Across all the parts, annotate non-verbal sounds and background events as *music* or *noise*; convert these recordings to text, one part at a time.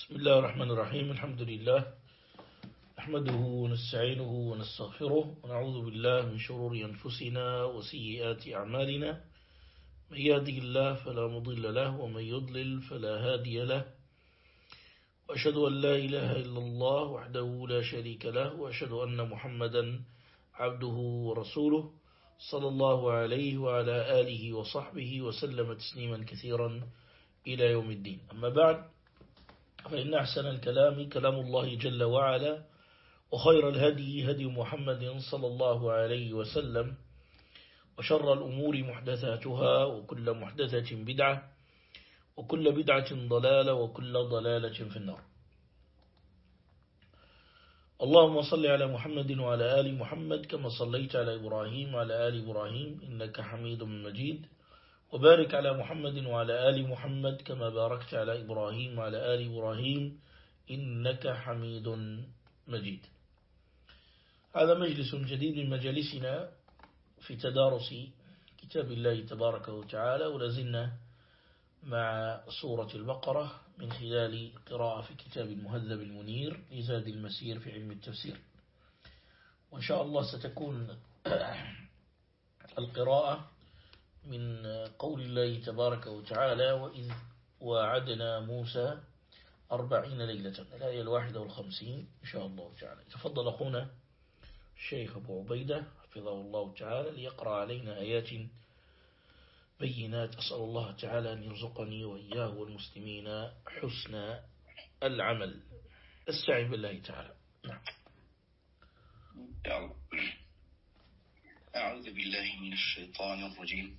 بسم الله الرحمن الرحيم. الحمد لله نحمده ونستعينه ونستغفره ونعوذ بالله من شرور أنفسنا وسيئات أعمالنا. من يهده الله فلا مضل له ومن يضلل فلا هادي له. وأشهد أن لا إله إلا الله وحده لا شريك له وأشهد أن محمدا عبده ورسوله صلى الله عليه وعلى آله وصحبه وسلم تسليما كثيرا إلى يوم الدين. أما بعد فإن أحسن الكلام كلام الله جل وعلا وخير الهدي هدي محمد صلى الله عليه وسلم وشر الأمور محدثاتها وكل محدثة بدعة وكل بدعة ضلالة وكل ضلالة في النار. اللهم صل على محمد وعلى آل محمد كما صليت على إبراهيم وعلى آل إبراهيم إنك حميد مجيد. وبارك على محمد وعلى آل محمد كما باركت على إبراهيم وعلى آل إبراهيم إنك حميد مجيد. هذا مجلس جديد من مجالسنا في تدارس كتاب الله تبارك وتعالى ولازلنا مع سورة البقرة من خلال قراءة في كتاب المهذب المنير لزاد المسير في علم التفسير. وإن شاء الله ستكون *coughs* القراءة من قول الله تبارك وتعالى وإذ وعدنا موسى أربعين ليلة الآية الواحدة والخمسين إن شاء الله تعالى. تفضل أخونا الشيخ أبو عبيدة حفظه الله تعالى ليقرأ علينا آيات بينات. أسأل الله تعالى أن يرزقني وإياه والمسلمين حسن العمل. استعين بالله تعالى. نعم. أعوذ بالله من الشيطان الرجيم.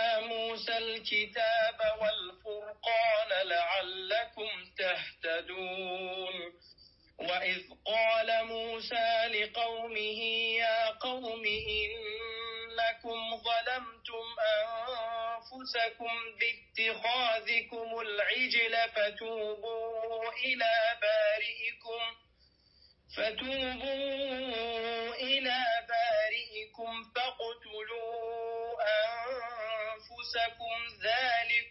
قال موسى لقومه يا قوم إنكم ظلمتم أنفسكم باتخاذكم العجل فتوبوا إلى بارئكم فتوبوا إلى بارئكم فاقتلوا أنفسكم ذلكم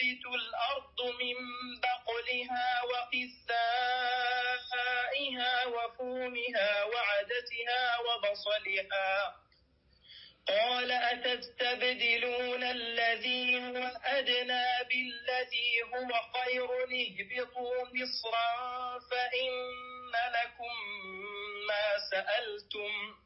الأرض من بقلها وقثائها وفومها وعدتها وبصلها. قال أتستبدلون الذي هو أدنى بالذي هو خير؟ اهبطوا مصرا فإن لكم ما سألتم.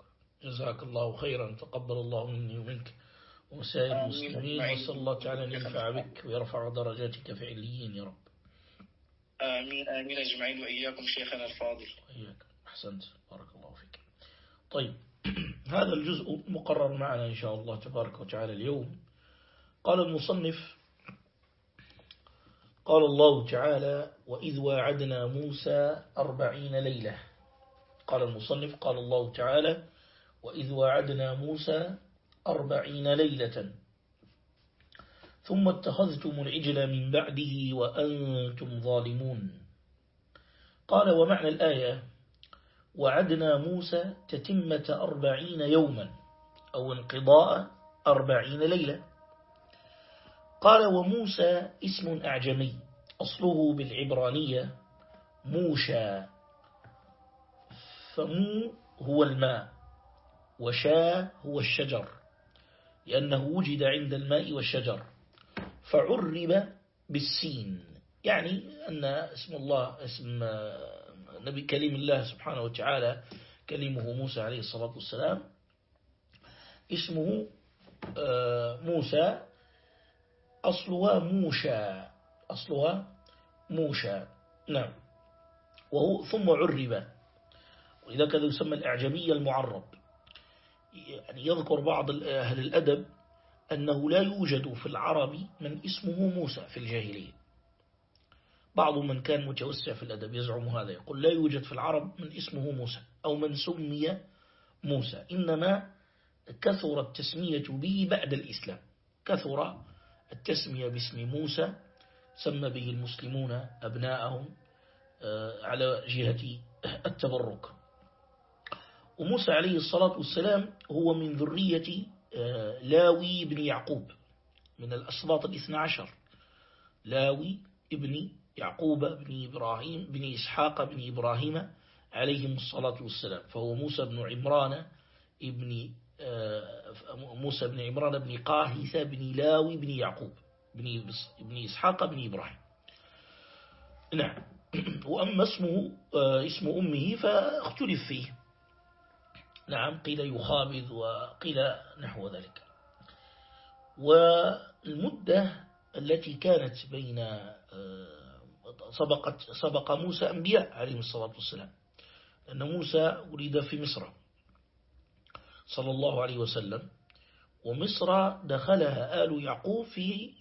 جزاك الله خيرا. تقبل الله مني ومنك. وسائر المسلمين وصلى الله تعالى أن ينفع بك ويرفع درجاتك في عليين يا رب. آمين آمين أجمعين. وإياكم شيخنا الفاضل. وإياك. أحسنت. بارك الله فيك. طيب. *clears throat* هذا الجزء مقرر معنا إن شاء الله تبارك وتعالى اليوم. قال المصنف قال الله تعالى وإذ واعدنا موسى أربعين ليلة. قال المصنف قال الله تعالى وإذ واعدنا موسى أربعين ليلة. ثم اتخذتم العجل من بعده وأنتم ظالمون. قال ومعنى الآية؟ وعدنا موسى تتمة أربعين يوما أو انقضاء أربعين ليلة. قال وموسى اسم أعجمي أصله بالعبرانية موشى فمو هو الماء. وشا هو الشجر لأنه وجد عند الماء والشجر فعرب بالسين يعني أن اسم الله اسم نبي كليم الله سبحانه وتعالى كلمه موسى عليه الصلاة والسلام اسمه موسى أصلها موشى أصلها موشى نعم وهو ثم عرب وإذا كذا يسمى الإعجمية المعرب. يعني يذكر بعض أهل الأدب أنه لا يوجد في العرب من اسمه موسى في الجاهلية. بعض من كان متوسع في الأدب يزعم هذا يقول لا يوجد في العرب من اسمه موسى أو من سمي موسى إنما كثر التسمية به بعد الإسلام. كثر التسمية باسم موسى سمى به المسلمون أبناءهم على جهة التبرك. وموسى عليه الصلاة والسلام هو من ذرية لاوي بن يعقوب من الأسباط الاثنى عشر. لاوي ابن يعقوب بن إبراهيم بن إسحاق بن إبراهيم عليهم الصلاة والسلام. فهو موسى بن عمران ابن موسى بن عمران بن قاهثة بن لاوي بن يعقوب بن إسحاق بن إبراهيم. نعم. *clears throat* وأما اسمه اسم أمه فاختلف فيه. نعم قيل يخابذ وقيل نحو ذلك. والمدة التي كانت بين سبقت سبق موسى أنبياء عليه الصلاة والسلام. لأن موسى ولد في مصر صلى الله عليه وسلم ومصر دخلها آل يعقوب في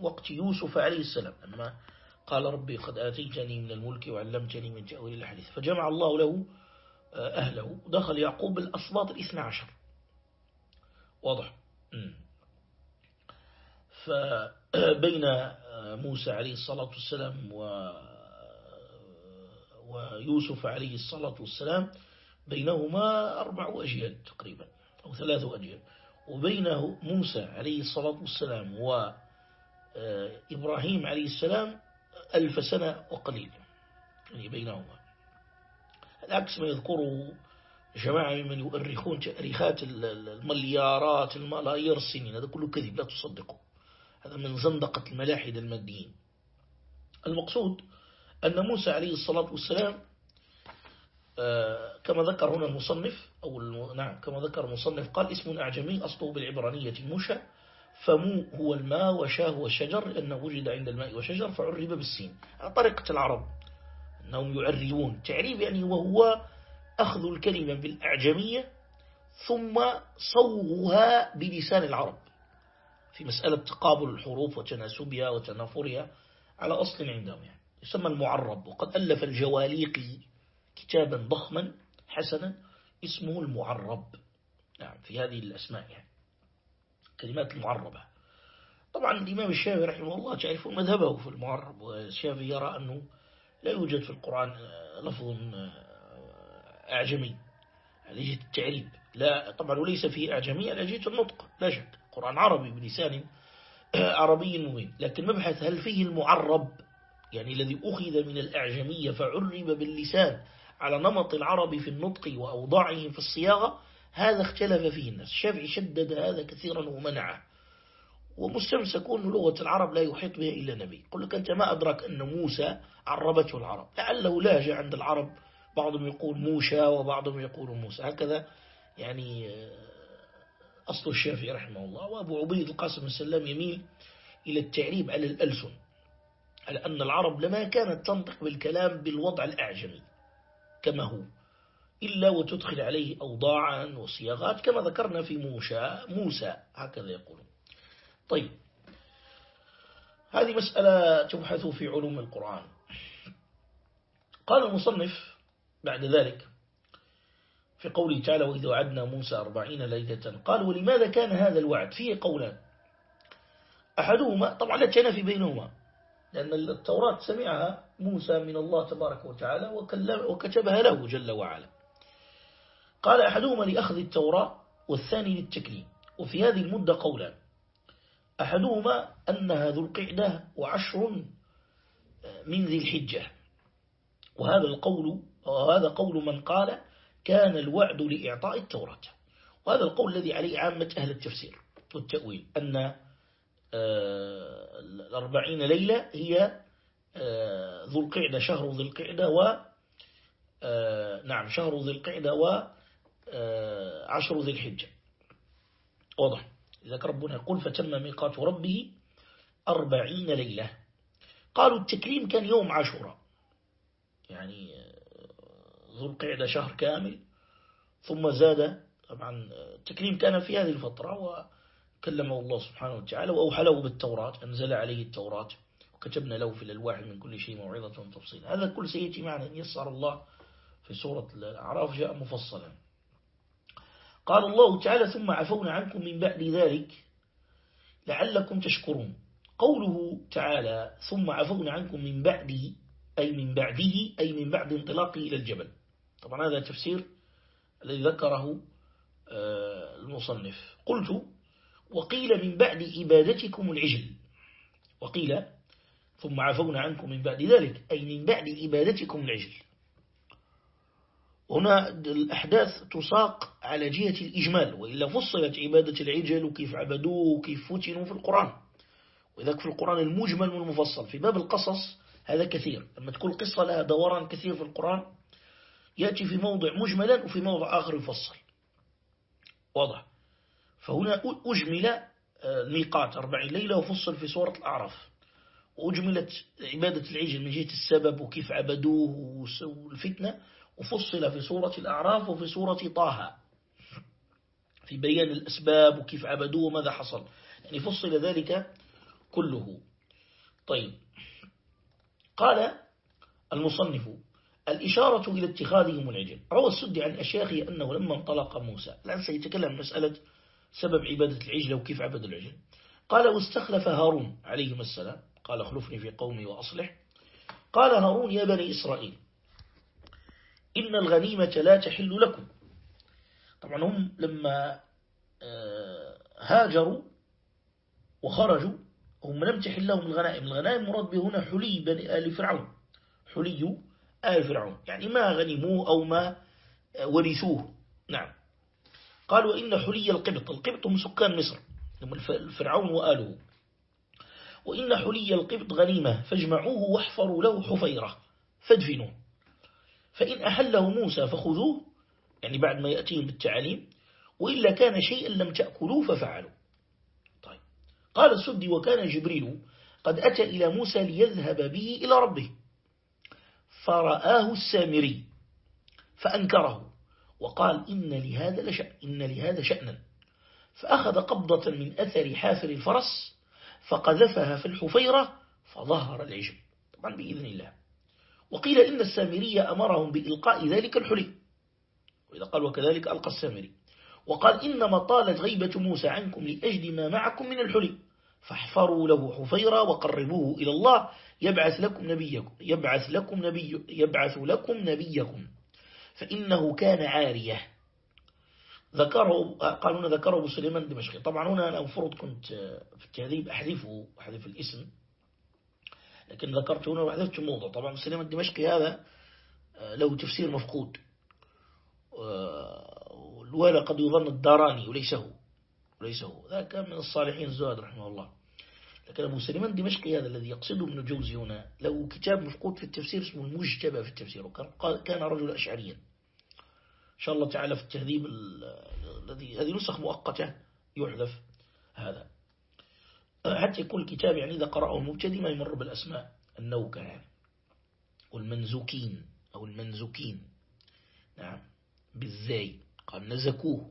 وقت يوسف عليه السلام. لما قال ربي قد آتيتني من الملك وعلمتني من تأويل الحديث. فجمع الله له أهله. دخل يعقوب الأصباط الاثنى عشر. واضح؟ فبين *clears throat* موسى عليه الصلاة والسلام و ويوسف عليه الصلاة والسلام بينهما أربع أجيال تقريبا أو ثلاث أجيال. وبينه موسى عليه الصلاة والسلام وإبراهيم عليه السلام ألف سنة وقليل. يعني بينهما. العكس ما يذكره جماعة ممن يؤرخون تأريخات المليارات الملايير السنين هذا كله كذب لا تصدقه هذا من زندقة الملاحدة الماديين. المقصود أن موسى عليه الصلاة والسلام آه، كما ذكر هنا المصنف أو نعم كما ذكر المصنف قال اسم أعجمي أصله بالعبرانية موشى فمو هو الماء وشاه هو الشجر لأنه وجد عند الماء وشجر فعرب بالسين. على طريقة العرب. أنهم يعربون تعريب يعني وهو أخذ الكلمة بالأعجمية ثم صوغها بلسان العرب في مسألة تقابل الحروف وتناسبها وتنافرها على أصل عندهم يعني. يسمى المعرب. وقد ألف الجواليقي كتابا ضخما حسنا اسمه المعرب. نعم في هذه الأسماء يعني. كلمات المعربة. طبعا الإمام الشافعي رحمه الله تعرفون مذهبه في المعرب والشافعي يرى أنه لا يوجد في القرآن لفظ أعجمي. على جهة التعريب لا طبعا وليس فيه أعجمي جهة النطق لا شك. القرآن عربي بلسان عربي مبين. لكن مبحث هل فيه المعرب يعني الذي أخذ من الأعجمية فعرب باللسان على نمط العرب في النطق وأوضاعهم في الصياغة هذا اختلف فيه الناس. الشافعي شدد هذا كثيرا ومنعه. ومستمسكون لغة العرب لا يحيط بها إلا نبي. قل لك أنت ما أدرك أن موسى عربته العرب. لعله لاجع عند العرب. بعضهم يقول موشى وبعضهم يقول موسى. هكذا يعني آه، أصل الشافعي رحمه الله وأبو عبيد القاسم السلام يميل إلى التعريب على الألسن على أن العرب لما كانت تنطق بالكلام بالوضع الأعجمي كما هو إلا وتدخل عليه أوضاعا وصياغات كما ذكرنا في موسى موسى هكذا يقولون. طيب. هذه مسألة تبحث في علوم القرآن. قال المصنف بعد ذلك في قوله تعالى وإذا وعدنا موسى أربعين ليلة قال ولماذا كان هذا الوعد؟ فيه قولان. أحدهما طبعا لا تنافي بينهما لأن التوراة سمعها موسى من الله تبارك وتعالى وكتبها له جل وعلا. قال أحدهما لأخذ التوراة والثاني للتكليم وفي هذه المدة قولان. أحدهما أنها ذو القعدة وعشر من ذي الحجة. وهذا القول وهذا قول من قال كان الوعد لإعطاء التوراة. وهذا القول الذي عليه عامة أهل التفسير والتأويل أن آه، الأربعين ليلة هي آه، ذو القعدة شهر ذي القعدة و آه، نعم شهر ذي القعدة وعشر ذي الحجة. واضح؟ إذا ربنا يقول فتم ميقات ربه أربعين ليلة. قالوا التكريم كان يوم عاشوراء. يعني ذو القعدة شهر كامل. ثم زاد طبعا التكريم كان في هذه الفترة وكلمه الله سبحانه وتعالى وأوحى له بالتوراة أنزل عليه التوراة وكتبنا له في الألواح من كل شيء موعظة وتفصيل. هذا كل سيأتي معنا أن يسر الله في سورة الأعراف جاء مفصلا. قال الله تعالى ثم عفونا عنكم من بعد ذلك لعلكم تشكرون. قوله تعالى ثم عفونا عنكم من بعده أي من بعده أي من بعد انطلاقه إلى الجبل. طبعا هذا تفسير الذي ذكره آه، المصنف. قلت وقيل من بعد إبادتكم العجل. وقيل ثم عفونا عنكم من بعد ذلك أي من بعد إبادتكم العجل. هنا الأحداث تساق على جهة الإجمال وإلا فصلت عبادة العجل وكيف عبدوه وكيف فتنوا في القرآن. وإذا في القرآن المجمل والمفصل في باب القصص هذا كثير. لما تكون قصة لها دوران كثير في القرآن يأتي في موضع مجملا وفي موضع آخر يفصل. واضح. فهنا أجمل آه، الميقات أربعين ليلة وفصل في سورة الأعراف. وأجملت عبادة العجل من جهة السبب وكيف عبدوه والفتنة. وفصل في سورة الأعراف وفي سورة طه. في بيان الأسباب وكيف عبدوه وماذا حصل. يعني فصل ذلك كله. طيب. قال المصنف الإشارة إلى اتخاذهم العجل. روى السد عن أشياخه أنه لما انطلق موسى. الآن سيتكلم مسألة سبب عبادة العجل وكيف عبد العجل. قال واستخلف هارون عليهما السلام. قال اخلفني في قومي وأصلح. قال هارون يا بني إسرائيل إن الغنيمة لا تحل لكم. طبعا هم لما آه، هاجروا وخرجوا هم لم تحل لهم الغنائم. الغنائم مراد به هنا حلي بني آل فرعون. حلي آل فرعون. يعني ما غنموه أو ما ورثوه. نعم. قال وإن حلي القبط. القبط هم سكان مصر. الفرعون وآله. وإن حلي القبط غنيمة فاجمعوه واحفروا له حفيرة. فادفنوه فإن أحله موسى فخذوه يعني بعد ما يأتيهم بالتعليم وإلا كان شيئا لم تأكلوه ففعلوا. طيب. قال السدي وكان جبريل قد أتى إلى موسى ليذهب به إلى ربه. فرآه السامري فأنكره وقال إن لهذا, لشأن إن لهذا شأنا. فأخذ قبضة من أثر حافر الفرس فقذفها في الحفيرة فظهر العجل. طبعا بإذن الله. وقيل إن السامري أمرهم بإلقاء ذلك الحلي. وإذا قال وكذلك ألقى السامري. وقال إنما طالت غيبة موسى عنكم لأجل ما معكم من الحلي. فاحفروا له حفيرة وقربوه إلى الله. يبعث لكم نبيكم يبعث لكم نبي يبعث لكم نبيكم. فإنه كان عارية. ذكره قالوا ذكره أبو سليمان الدمشقي طبعا هنا أنا أفرض كنت في التهذيب أحذفه أحذف الاسم. لكن ذكرت هنا وحذفت الموضوع طبعا سليمان الدمشقي هذا له تفسير مفقود. ولا قد يظن الداراني وليس هو وليس هو. ذا كان من الصالحين الزهد رحمه الله. لكن أبو سليمان دمشقي هذا الذي يقصده ابن جوزي هنا له كتاب مفقود في التفسير اسمه المجتبى في التفسير وكان رجل أشعريا. إن شاء الله تعالى في التهذيب الذي هذه نسخ مؤقتة يحذف هذا. حتى يكون الكتاب يعني إذا قرأه المبتدي ما يمر بالأسماء. النوكة يعني. والمنزوكين أو المنزوكين. نعم. بالزاي قال نزكوه.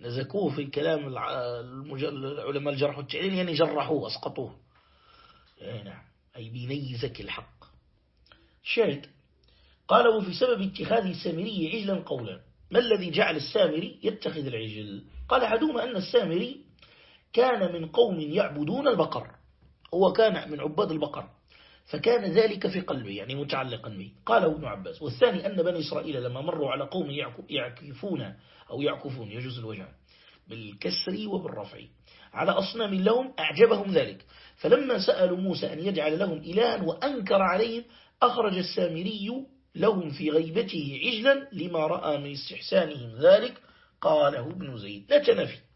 نزكوه في كلام العلماء الجرح والتعليل يعني جرحوه أسقطوه. يعني نعم. أي بينيزك الحق. شاهد. قال وفي سبب اتخاذ السامري عجلا قولا. ما الذي جعل السامري يتخذ العجل؟ قال أحدهما أن السامري كان من قوم يعبدون البقر. هو كان من عباد البقر. فكان ذلك في قلبه يعني متعلقا به. قال ابن عباس والثاني أن بني إسرائيل لما مروا على قوم يعكفون أو يعكفون يجوز الوجع بالكسر وبالرفع. على أصنام لهم أعجبهم ذلك. فلما سألوا موسى أن يجعل لهم إلها وأنكر عليهم أخرج السامري لهم في غيبته عجلا لما رأى من استحسانهم ذلك. قاله ابن زيد لا تنفي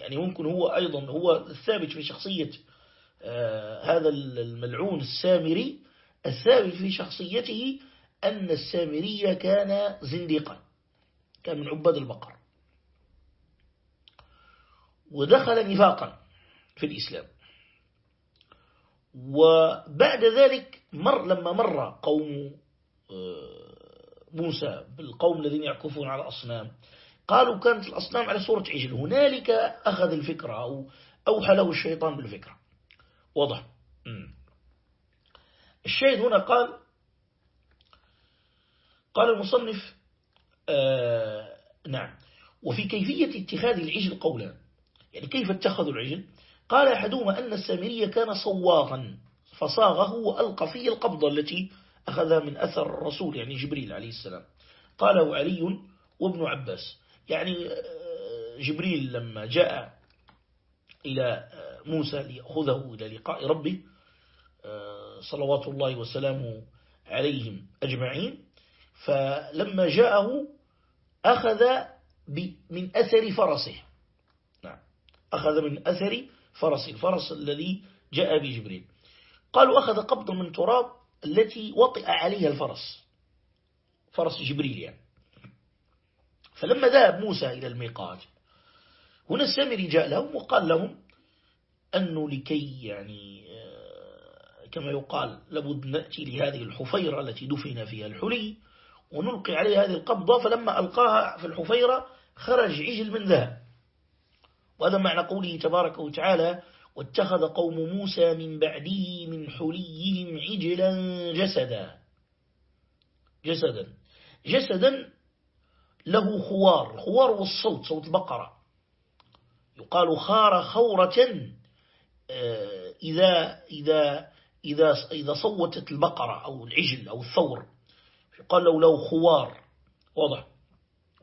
يعني ممكن هو أيضا هو الثابت في شخصية آه هذا الملعون السامري. الثابت في شخصيته أن السامري كان زنديقا كان من عباد البقر. ودخل نفاقا في الإسلام. وبعد ذلك مر لما مر قوم آه، موسى بالقوم الذين يعكفون على الأصنام قالوا كانت الأصنام على صورة عجل. هنالك أخذ الفكرة أو أوحى له الشيطان بالفكرة. واضح. الشاهد هنا قال قال المصنف آه نعم. وفي كيفية اتخاذ العجل قولا. يعني كيف اتخذوا العجل؟ قال أحدهما أن السامرية كان صواغا فصاغه وألقى فيه القبضة التي أخذها من أثر الرسول يعني جبريل عليه السلام. قاله علي وابن عباس. يعني آه، جبريل لما جاء إلى آه، موسى ليأخذه إلى لقاء ربه آه، صلوات الله وسلامه عليهم أجمعين فلما جاءه أخذ من أثر فرسه. نعم أخذ من أثر فرسه الفرس الذي جاء بجبريل. قالوا أخذ قبض من تراب التي وطئ عليها الفرس فرس جبريل يعني. فلما ذهب موسى إلى الميقات هنا السامري جاء لهم وقال لهم أنه لكي يعني آه، كما يقال لابد نأتي لهذه الحفيرة التي دفن فيها الحلي ونلقي عليه هذه القبضة فلما ألقاها في الحفيرة خرج عجل من ذهب. وهذا معنى قوله تبارك وتعالى واتخذ قوم موسى من بعده من حليهم عجلا جسدا. جسدا. جسدا له خوار خوار والصوت صوت البقرة. يقال خار خورة آه، إذا, إذا, إذا, إذا صوتت البقرة أو العجل أو الثور. يقال له له خوار واضح.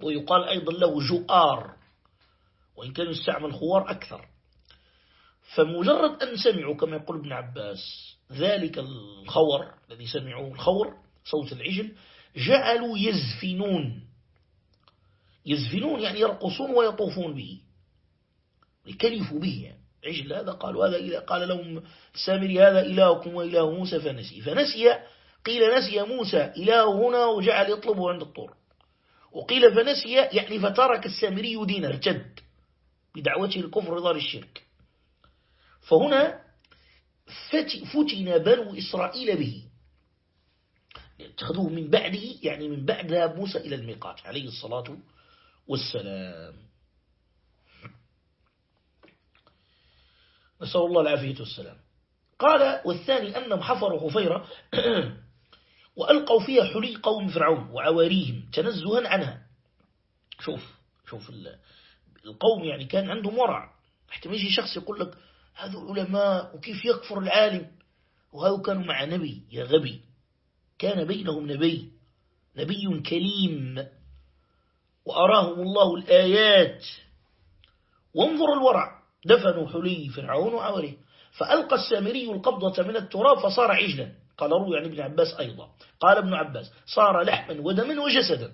ويقال أيضا له جؤار. وإن كان يستعمل خوار أكثر. فمجرد أن سمعوا كما يقول ابن عباس ذلك الخور الذي سمعوه الخور صوت العجل جعلوا يزفنون. يزفنون يعني يرقصون ويطوفون به. يكلفوا به يعني. عجل هذا؟ قالوا هذا قال لهم سامري هذا إلهكم وإله موسى فنسي. فنسي قيل نسي موسى إله هنا وجعل يطلبه عند الطور. وقيل فنسي يعني فترك السامري دينه ارتد بدعوته الكفر ضار الشرك. فهنا فتن بنو إسرائيل به. اتخذوه من بعده يعني من بعد موسى إلى الميقات عليه الصلاة والسلام. نسأل الله العافية والسلام. قال والثاني أنهم حفروا حفيرة *clears throat* وألقوا فيها حلي قوم فرعون وعواريهم تنزها عنها. شوف شوف القوم يعني كان عندهم ورع. حتى يجي شخص يقول لك هذا علماء وكيف يكفر العالم؟ وهذا كانوا مع نبي يا غبي. كان بينهم نبي نبي كريم. وأراهم الله الآيات. وانظر الورع دفنوا حلي فرعون وعوريه فألقى السامري القبضة من التراب فصار عجلا. قال روي عن ابن عباس أيضا. قال ابن عباس صار لحما ودما وجسدا.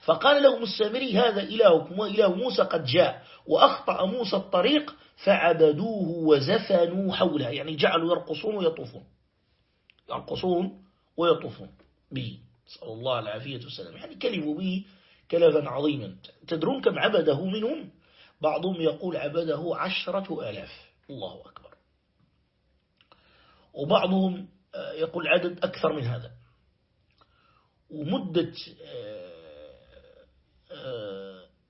فقال لهم السامري هذا إلهكم وإله موسى قد جاء وأخطأ موسى الطريق فعبدوه وزفنوا حوله. يعني جعلوا يرقصون ويطوفون. يرقصون ويطوفون به. صلى الله العافية والسلام. يعني كلموا به كلفا عظيما. تدرون كم عبده منهم؟ بعضهم يقول عبده عشرة آلاف. الله أكبر. وبعضهم آه، يقول عدد أكثر من هذا. ومدة آه،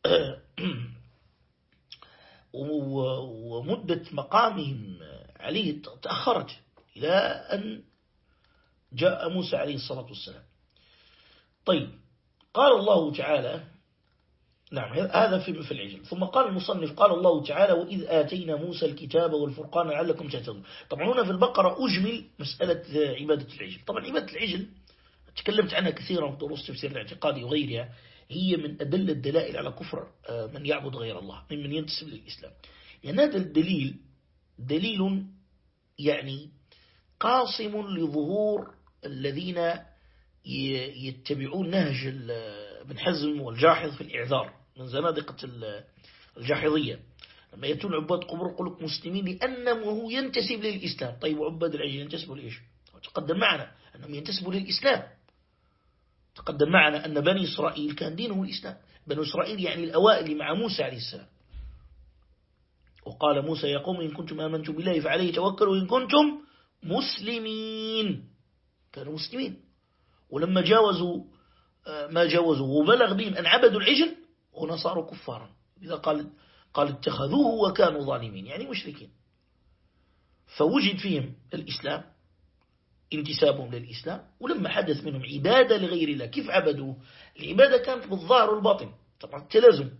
آه، *clears throat* ومدة مقامهم عليه تأخرت إلى أن جاء موسى عليه الصلاة والسلام. طيب قال الله تعالى نعم هذا في في العجل. ثم قال المصنف قال الله تعالى وإذ آتينا موسى الكتاب والفرقان لعلكم تهتدون. طبعا هنا في البقرة أجمل مسألة عبادة العجل. طبعا عبادة العجل تكلمت عنها كثيرا في دروس تفسير الاعتقاد وغيرها هي من أدل الدلائل على كفر آه، من يعبد غير الله ممن ينتسب للإسلام. يعني هذا الدليل دليل يعني قاصم لظهور الذين يتبعون نهج ابن حزم والجاحظ في الإعذار من زنادقة الجاحظية. لما يأتون عباد قبور يقول لك مسلمين لأنه ينتسب للإسلام. طيب وعباد العجل ينتسبوا لإيش؟ تقدم معنا أنهم ينتسبوا للإسلام. تقدم معنا أن بني إسرائيل كان دينه الإسلام. بني إسرائيل يعني الأوائل مع موسى عليه السلام. وقال موسى يا قوم إن كنتم آمنتم بالله فعليه توكلوا إن كنتم مسلمين. كانوا مسلمين. ولما جاوزوا آه، ما جاوزوا. وبلغ بهم أن عبدوا العجل هنا صاروا كفارا. إذا قال قال اتخذوه وكانوا ظالمين يعني مشركين. فوجد فيهم الإسلام انتسابهم للإسلام ولما حدث منهم عبادة لغير الله. كيف عبدوه؟ العبادة كانت بالظاهر والباطن. طبعا التلازم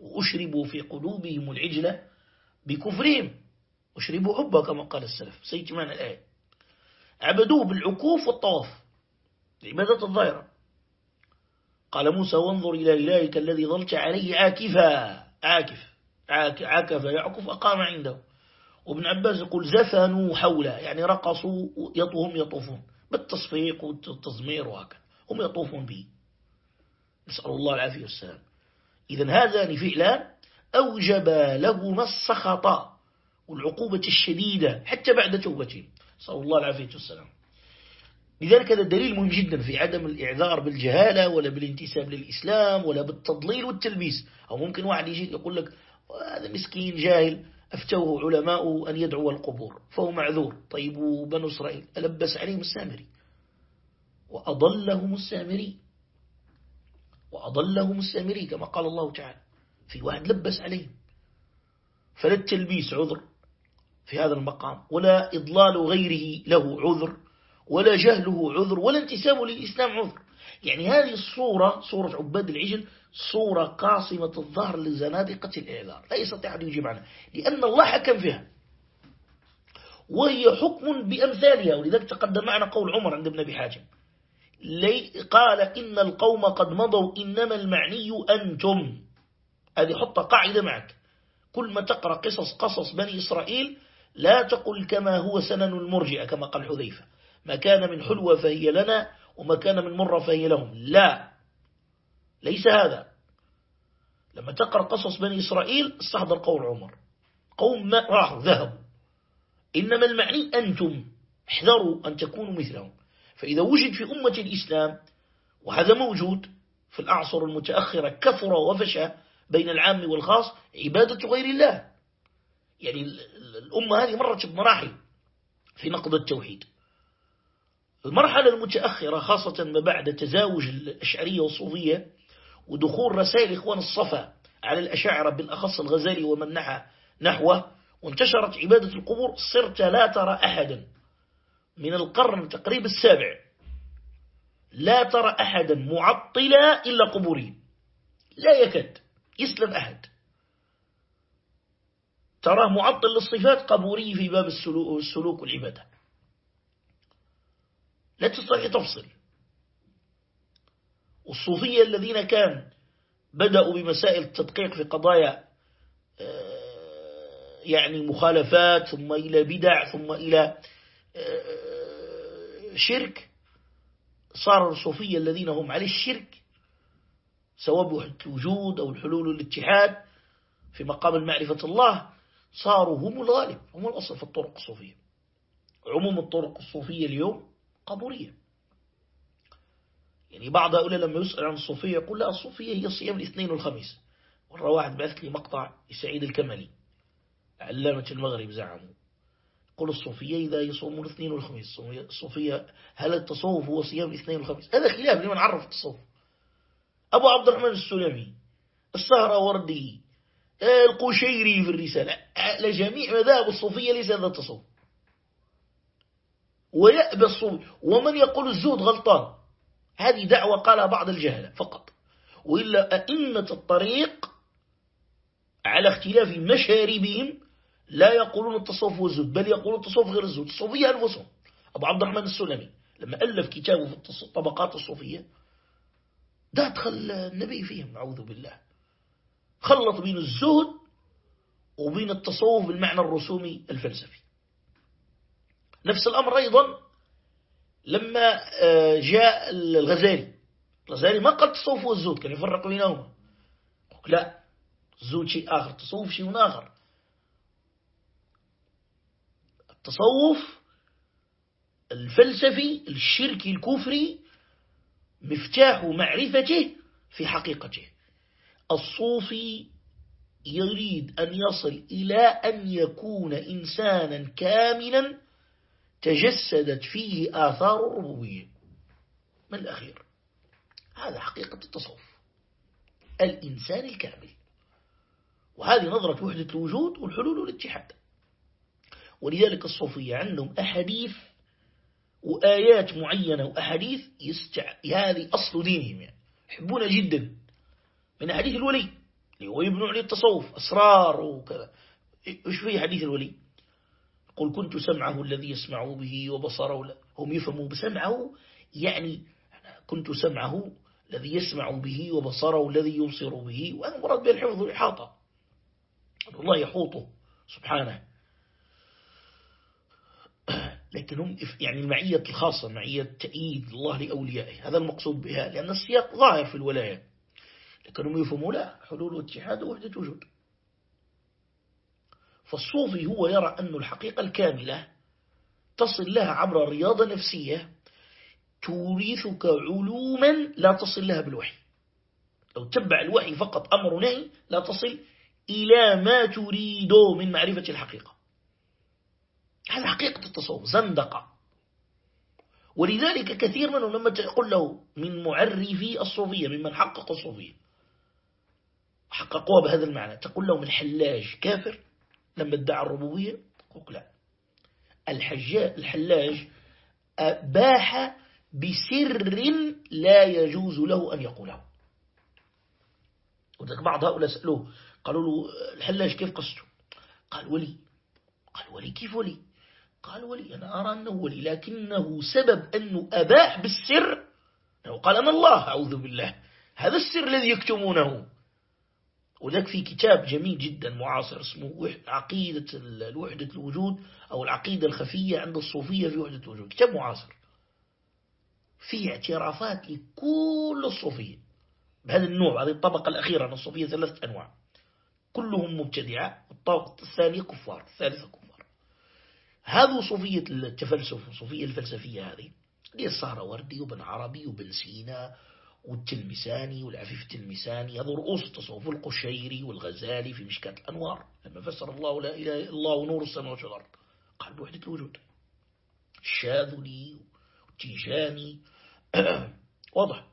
وأشربوا في قلوبهم العجلة بكفرهم. أشربوا حبه كما قال السلف. سيجي معنا الآية. عبدوه بالعكوف والطواف. عبادة الظاهرة. قال موسى وانظر إلى إلهك الذي ظلت عليه عاكفا. عاكف. عاكف يعكف أقام عنده. وابن عباس يقول زفنوا حوله. يعني رقصوا يطوهم يطوفون. بالتصفيق والتزمير وهكذا. هم يطوفون به. نسأل الله العافية والسلام. إذا هذان فعلان أوجب لهما السخط والعقوبة الشديدة حتى بعد توبته نسأل الله العافية والسلام. لذلك هذا دليل مهم جدا في عدم الإعذار بالجهالة ولا بالانتساب للإسلام ولا بالتضليل والتلبيس أو ممكن واحد يجي يقول لك هذا مسكين جاهل أفتوه علماء أن يدعو القبور فهو معذور. طيب بنو إسرائيل ألبس عليهم السامري. وأضلهم السامري. وأضلهم السامري كما قال الله تعالى. في واحد لبس عليهم. فلا التلبيس عذر في هذا المقام ولا إضلال غيره له عذر. ولا جهله عذر ولا انتسابه للإسلام عذر. يعني هذه الصورة صورة عباد العجل صورة قاصمة الظهر لزنادقة الإعذار. لا يستطيع أن يجيب عنها. لأن الله حكم فيها. وهي حكم بأمثالها. ولذلك تقدم معنا قول عمر عند ابن أبي حاجم قال إن القوم قد مضوا إنما المعني أنتم. هذه حط قاعدة معك. كل ما تقرأ قصص قصص بني إسرائيل لا تقل كما هو سنن المرجئة كما قال حذيفة. ما كان من حلوة فهي لنا وما كان من مرة فهي لهم. لا. ليس هذا. لما تقرأ قصص بني إسرائيل استحضر قول عمر. قوم ما راحوا ذهبوا. إنما المعني أنتم. احذروا أن تكونوا مثلهم. فإذا وجد في أمة الإسلام وهذا موجود في الأعصر المتأخرة كثر وفشى بين العام والخاص عبادة غير الله. يعني الأمة هذه مرت بمراحل في نقض التوحيد. المرحلة المتأخرة خاصة ما بعد تزاوج الأشعرية والصوفية ودخول رسائل إخوان الصفا على الأشاعرة بالأخص الغزالي ومن نحوه وانتشرت عبادة القبور صرت لا ترى أحدا. من القرن تقريبا السابع لا ترى أحدا معطلا إلا قبوري. لا يكاد يسلم أحد. تراه معطل للصفات قبوري في باب السلوك والعبادة لا تستطيع تفصل. والصوفية الذين كان بدأوا بمسائل التدقيق في قضايا آه، يعني مخالفات ثم إلى بدع ثم إلى آه، شرك صار الصوفية الذين هم على الشرك سواء بوحدة الوجود أو الحلول والاتحاد في مقام المعرفة الله صاروا هم الغالب هم الأصل في الطرق الصوفية. عموم الطرق الصوفية اليوم قبورية. يعني بعض هؤلاء لما يسأل عن الصوفية يقول لا الصوفية هي صيام الاثنين والخميس. مرة واحد بعث لي مقطع لسعيد الكمالي علامة المغرب زعموا. يقول الصوفية إذا يصومون الاثنين والخميس الصوفية هل التصوف هو صيام الاثنين والخميس؟ هذا خلاف لمن عرف التصوف. أبو عبد الرحمن السلمي السهرة وردي القشيري في الرسالة لجميع مذاهب الصوفية ليس هذا التصوف ويأبى الصوفي ومن يقول الزهد غلطان؟ هذه دعوة قالها بعض الجهلة فقط. وإلا أئمة الطريق على اختلاف مشاربهم لا يقولون التصوف والزهد بل يقولون التصوف غير الزهد. الصوفية أنفسهم أبو عبد الرحمن السلمي لما ألف كتابه في الطبقات الصوفية ده أدخل النبي فيهم نعوذ بالله. خلط بين الزهد وبين التصوف بالمعنى الرسومي الفلسفي. نفس الأمر أيضا لما آه، جاء الغزالي. الغزالي ما قال التصوف والزهد كان يفرق بينهما. لا الزهد شيء آخر التصوف شيء آخر. التصوف الفلسفي الشركي الكفري مفتاح معرفته في حقيقته. الصوفي يريد أن يصل إلى أن يكون إنسانا كاملا تجسدت فيه آثار الربوبية من الأخير؟ هذا حقيقة التصوف. الإنسان الكامل. وهذه نظرة وحدة الوجود والحلول والاتحاد. ولذلك الصوفية عندهم أحاديث وآيات معينة وأحاديث يستع... هذه أصل دينهم يعني. يحبونها جدا. من حديث الولي اللي هو يبنوا عليه التصوف أسرار وكذا. إيش في حديث الولي؟ قل كنت سمعه الذي يسمع به وبصره هم يفهموا بسمعه يعني كنت سمعه الذي يسمع به وبصره الذي يبصر به. وأنا مراد بالحفظ والإحاطة. الله يحوطه سبحانه. لكن هم يعني المعية الخاصة معية تأييد الله لأوليائه. هذا المقصود بها لأن السياق ظاهر في الولاية. لكن هم يفهموا لا حلول واتحاد ووحدة وجود. فالصوفي هو يرى أن الحقيقة الكاملة تصل لها عبر رياضة نفسية تورثك علوما لا تصل لها بالوحي. لو تبع الوحي فقط أمر ونهي لا تصل إلى ما تريد من معرفة الحقيقة. هذا حقيقة التصوف زندقة. ولذلك كثير منهم لما تقول له من معرفي الصوفية ممن حقق الصوفية حققوها بهذا المعنى. تقول لهم الحلاج كافر لما ادعى الربوبية تقول لا. الحجاج الحلاج باح بسر لا يجوز له أن يقوله. وذلك بعض هؤلاء سألوه قالوا له الحلاج كيف قصته قال ولي. قال ولي كيف ولي؟ قال ولي أنا أرى أنه ولي لكنه سبب أنه أباح بالسر. قال أنا الله أعوذ بالله. هذا السر الذي يكتمونه. وذلك في كتاب جميل جدا معاصر اسمه عقيدة الوحدة الوجود أو العقيدة الخفية عند الصوفية في وحدة الوجود. كتاب معاصر. فيه اعترافات لكل الصوفية بهذا النوع هذه الطبقة الأخيرة من الصوفية ثلاثة أنواع. كلهم مبتدعة والطبقة الثانية كفار الثالثة كفار. هذا صوفية التفلسف الصوفية الفلسفية هذه هي السهروردي وبن عربي وبن سينا والتلمساني والعفيف التلمساني هذا رؤوس التصوف القشيري والغزالي في مشكاة الأنوار. لما فسر الله لا إله إلا الله ونور السماوات والأرض قال بوحدة الوجود. الشاذلي والتيجاني *clears throat* واضح.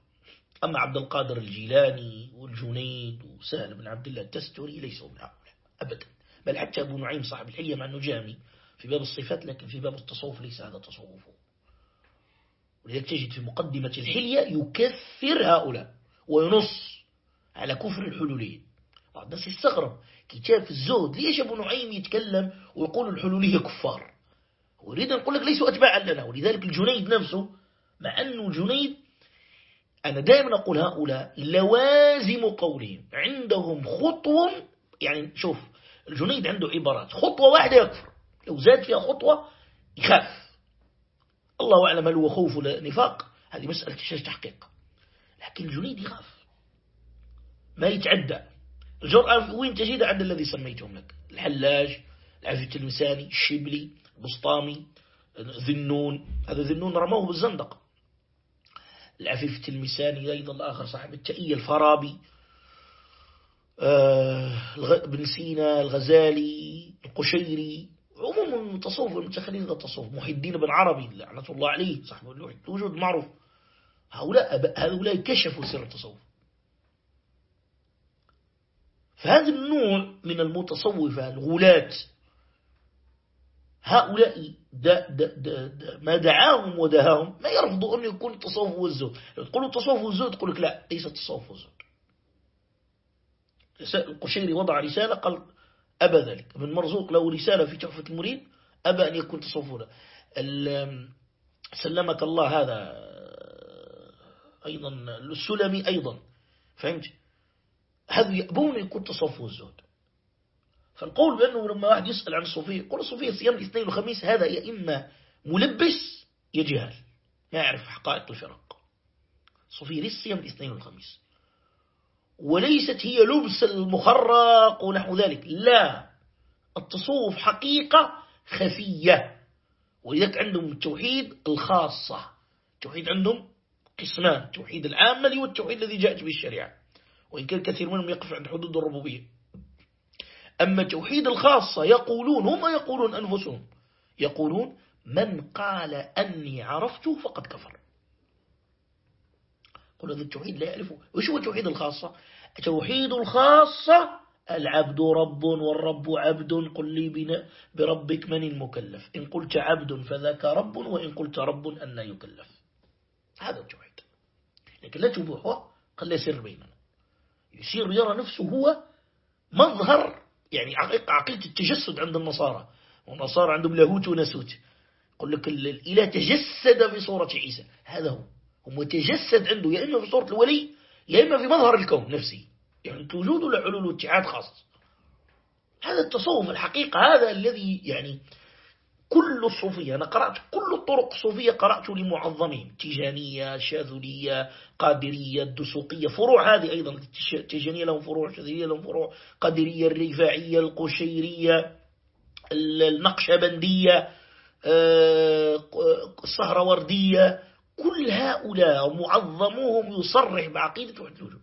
أما عبد القادر الجيلاني والجنيد وسهل بن عبد الله التستري ليسوا من هؤلاء أبدا. بل حتى أبو نعيم صاحب الحية مع أنه جامي في باب الصفات لكن في باب التصوف ليس هذا تصوفه. ولذلك تجد في مقدمة الحلية يكفر هؤلاء وينص على كفر الحلولية بعض الناس يستغرب كتاب في الزهد ليش أبو نعيم يتكلم ويقول الحلولية كفار؟ أريد أن أقول لك ليسوا أتباعا لنا ولذلك الجنيد نفسه مع أنه الجنيد أنا دائما أقول هؤلاء لوازم قولهم. عندهم خطوة يعني شوف الجنيد عنده عبارات خطوة واحدة يكفر. لو زاد فيها خطوة يخاف. الله أعلم هل هو خوف ولا نفاق هذه مسألة تحقيق. لكن الجنيد يخاف. ما يتعدى. الجرأة وين تجد عند الذي سميتهم لك؟ الحلاج العفي التلمساني الشبلي البسطامي ذنون هذا ذنون رموه بالزندق. العفيف التلمساني أيضا الآخر صاحب التأية الفارابي. آه بن سينا الغزالي القشيري. عموما التصوف المتخلين التصوف محي الدين بن عربي لعنة الله عليه صاحب الوجود معروف. هؤلاء هؤلاء كشفوا سر التصوف. فهذا النوع من المتصوفة الغلاة هؤلاء دا دا دا دا ما دعاهم ودهاهم ما يرفضوا أن يكون التصوف والزهد تقولوا التصوف والزهد تقول لك لا ليس التصوف والزهد القشيري وضع رسالة قال أبى ذلك ابن مرزوق له رسالة في تحفة المريد أبى أن يكون تصوفنا. سلمك الله هذا أيضا السلمي أيضا. فهمت؟ هذا يأبون يكون تصوف والزهد فالقول بأنه لما واحد يسأل عن الصوفية يقول الصوفية صيام الاثنين والخميس هذا يا إما ملبس يا جهال ما يعرف حقائق الفرق. الصوفية ليس صيام الاثنين والخميس؟ وليست هي لبس المخرق ونحو ذلك. لا. التصوف حقيقة خفية. ولذلك عندهم التوحيد الخاصة. التوحيد عندهم قسمان. التوحيد العام والتوحيد الذي جاءت به الشريعة. وإن كان كثير منهم يقف عند حدود الربوبية. أما التوحيد الخاصة يقولون هم يقولون أنفسهم يقولون من قال أني عرفته فقد كفر. قل هذا التوحيد لا يعرفه. وش هو التوحيد الخاصة؟ توحيد الخاصة العبد رب والرب عبد قل لي بربك من المكلف؟ إن قلت عبد فذاك رب وإن قلت رب أن يكلف. هذا التوحيد. لكن لا تبوحه قال يسر بيننا. يصير يرى نفسه هو مظهر يعني عقيدة التجسد عند النصارى. والنصارى عندهم لاهوت وناسوت. يقول لك الإله تجسد في صورة عيسى. هذا هو. هو تجسد عنده يا إما في صورة الولي يا إما في مظهر الكون نفسه يعني وجود له حلول واتحاد خاص. هذا التصوف الحقيقة هذا الذي يعني كل الصوفية أنا قرأت كل الطرق الصوفية قرأت لمعظمين تيجانية شاذلية قادرية الدسوقية فروع هذه أيضا تيجانية لهم فروع شاذلية لهم فروع قادرية الرفاعية القشيرية النقشبندية آه، الصهروردية. كل هؤلاء معظموهم يصرح بعقيدة وحدة الوجود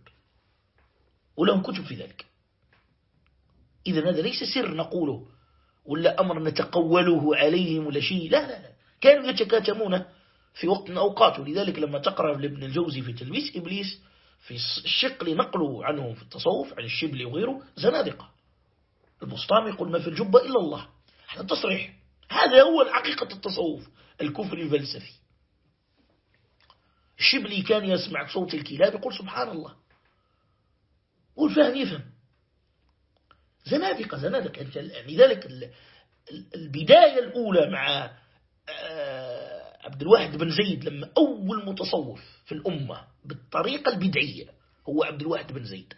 ولهم كتب في ذلك. إذا هذا ليس سر نقوله ولا أمر نتقوله عليهم ولا شيء. لا لا لا. كانوا يتكاتمون في وقت من أوقات. ولذلك لما تقرأ لابن الجوزي في تلبيس إبليس في الشق لنقله عنه في التصوف عن الشبل وغيره زنادقة. البسطامي يقول ما في الجبة إلا الله. هذا تصريح. هذا هو حقيقة التصوف الكفر الفلسفي. الشبلي كان يسمع صوت الكلاب يقول سبحان الله. والفهم يفهم. زنادقة زنادقة لذلك البداية الأولى مع آه، عبد الواحد بن زيد لما أول متصوف في الأمة بالطريقة البدعية هو عبد الواحد بن زيد.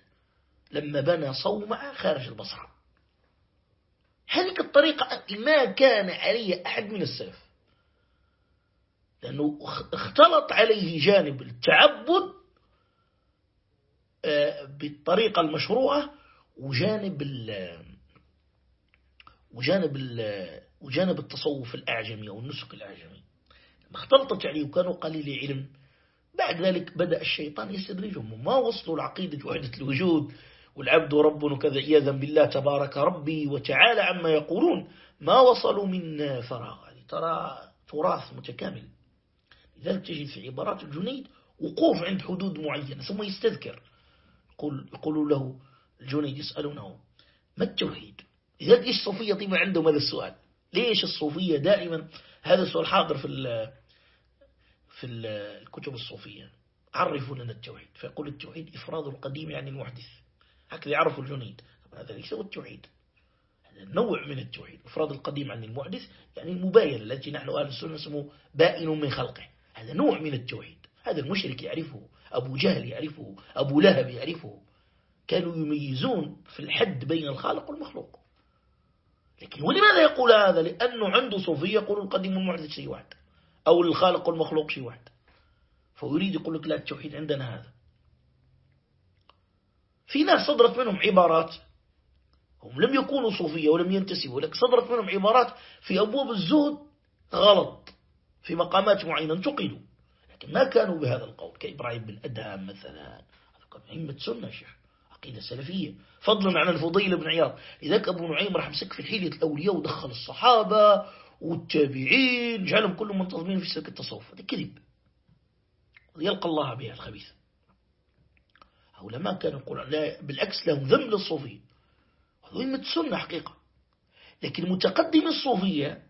لما بنى صومعة خارج البصرة. هذه الطريقة ما كان عليه أحد من السلف. لأنه اختلط عليه جانب التعبد آه، بالطريقة المشروعة وجانب ال وجانب ال وجانب التصوف الأعجمي أو النسك الأعجمي. اختلطت عليه وكانوا قليل علم بعد ذلك بدأ الشيطان يستدرجهم ما وصلوا لعقيدة وحدة الوجود والعبد رب وكذا عياذا بالله تبارك ربي وتعالى عما يقولون. ما وصلوا من فراغ. ترى تراث متكامل. لذلك تجد في عبارات الجنيد وقوف عند حدود معينة ثم يستذكر. يقول يقولوا له الجنيد يسألونه ما التوحيد؟ لذلك إيش الصوفية طيب عندهم هذا السؤال. ليش الصوفية دائما هذا السؤال حاضر في في الكتب الصوفية؟ عرفوا لنا التوحيد. فيقول التوحيد إفراد القديم عن المحدث. هكذا يعرفوا الجنيد. هذا ليس هو التوحيد هذا نوع من التوحيد. إفراد القديم عن المحدث يعني المباين التي نحن أهل السنة نسمه بائن من خلقه. هذا نوع من التوحيد هذا المشرك يعرفه أبو جهل يعرفه أبو لهب يعرفه. كانوا يميزون في الحد بين الخالق والمخلوق. لكن ولماذا يقول هذا؟ لأنه عنده صوفية يقول القديم والمحدث شيء واحد. أو الخالق والمخلوق شيء واحد. فيريد يقول لك لا التوحيد عندنا هذا. في ناس صدرت منهم عبارات. هم لم يكونوا صوفية ولم ينتسبوا لك صدرت منهم عبارات في أبواب الزهد غلط. في مقامات معينة انتقلوا لكن ما كانوا بهذا القول. كإبراهيم بن أدهم مثلا. أئمة سنة شيخ. عقيدة سلفية. فضلا عن الفضيل بن عياض. لذلك أبو نعيم راح مسك في حيلة الأولياء ودخل الصحابة والتابعين. جعلهم كلهم منتظمين في سلك التصوف. هذا كذب. يلقى الله بها الخبيث. هؤلاء ما كانوا يقولون. لا بالعكس لهم ذم للصوفية وهم السنة حقيقة. لكن متقدم الصوفية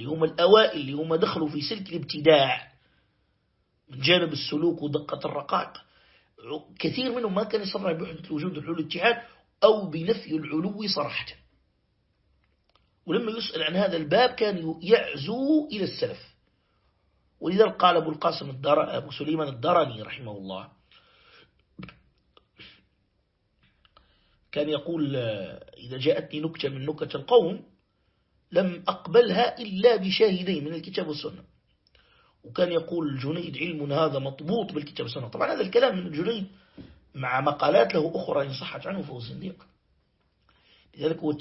اللي هم الأوائل اللي هم دخلوا في سلك الابتداع من جانب السلوك ودقة الرقائق كثير منهم ما كان يصرح بوحدة الوجود وحلول الاتحاد أو بنفي العلو صراحة. ولما يسأل عن هذا الباب كان يعزو إلى السلف. ولذلك قال أبو القاسم الدر... أبو سليمان الدرني رحمه الله. كان يقول إذا جاءتني نكتة من نكت القوم لم أقبلها إلا بشاهدين من الكتاب والسنة. وكان يقول الجنيد علمنا هذا مطبوط بالكتاب والسنة. طبعا هذا الكلام من الجنيد مع مقالات له أخرى إن صحت عنه فهو زنديق لذلك هو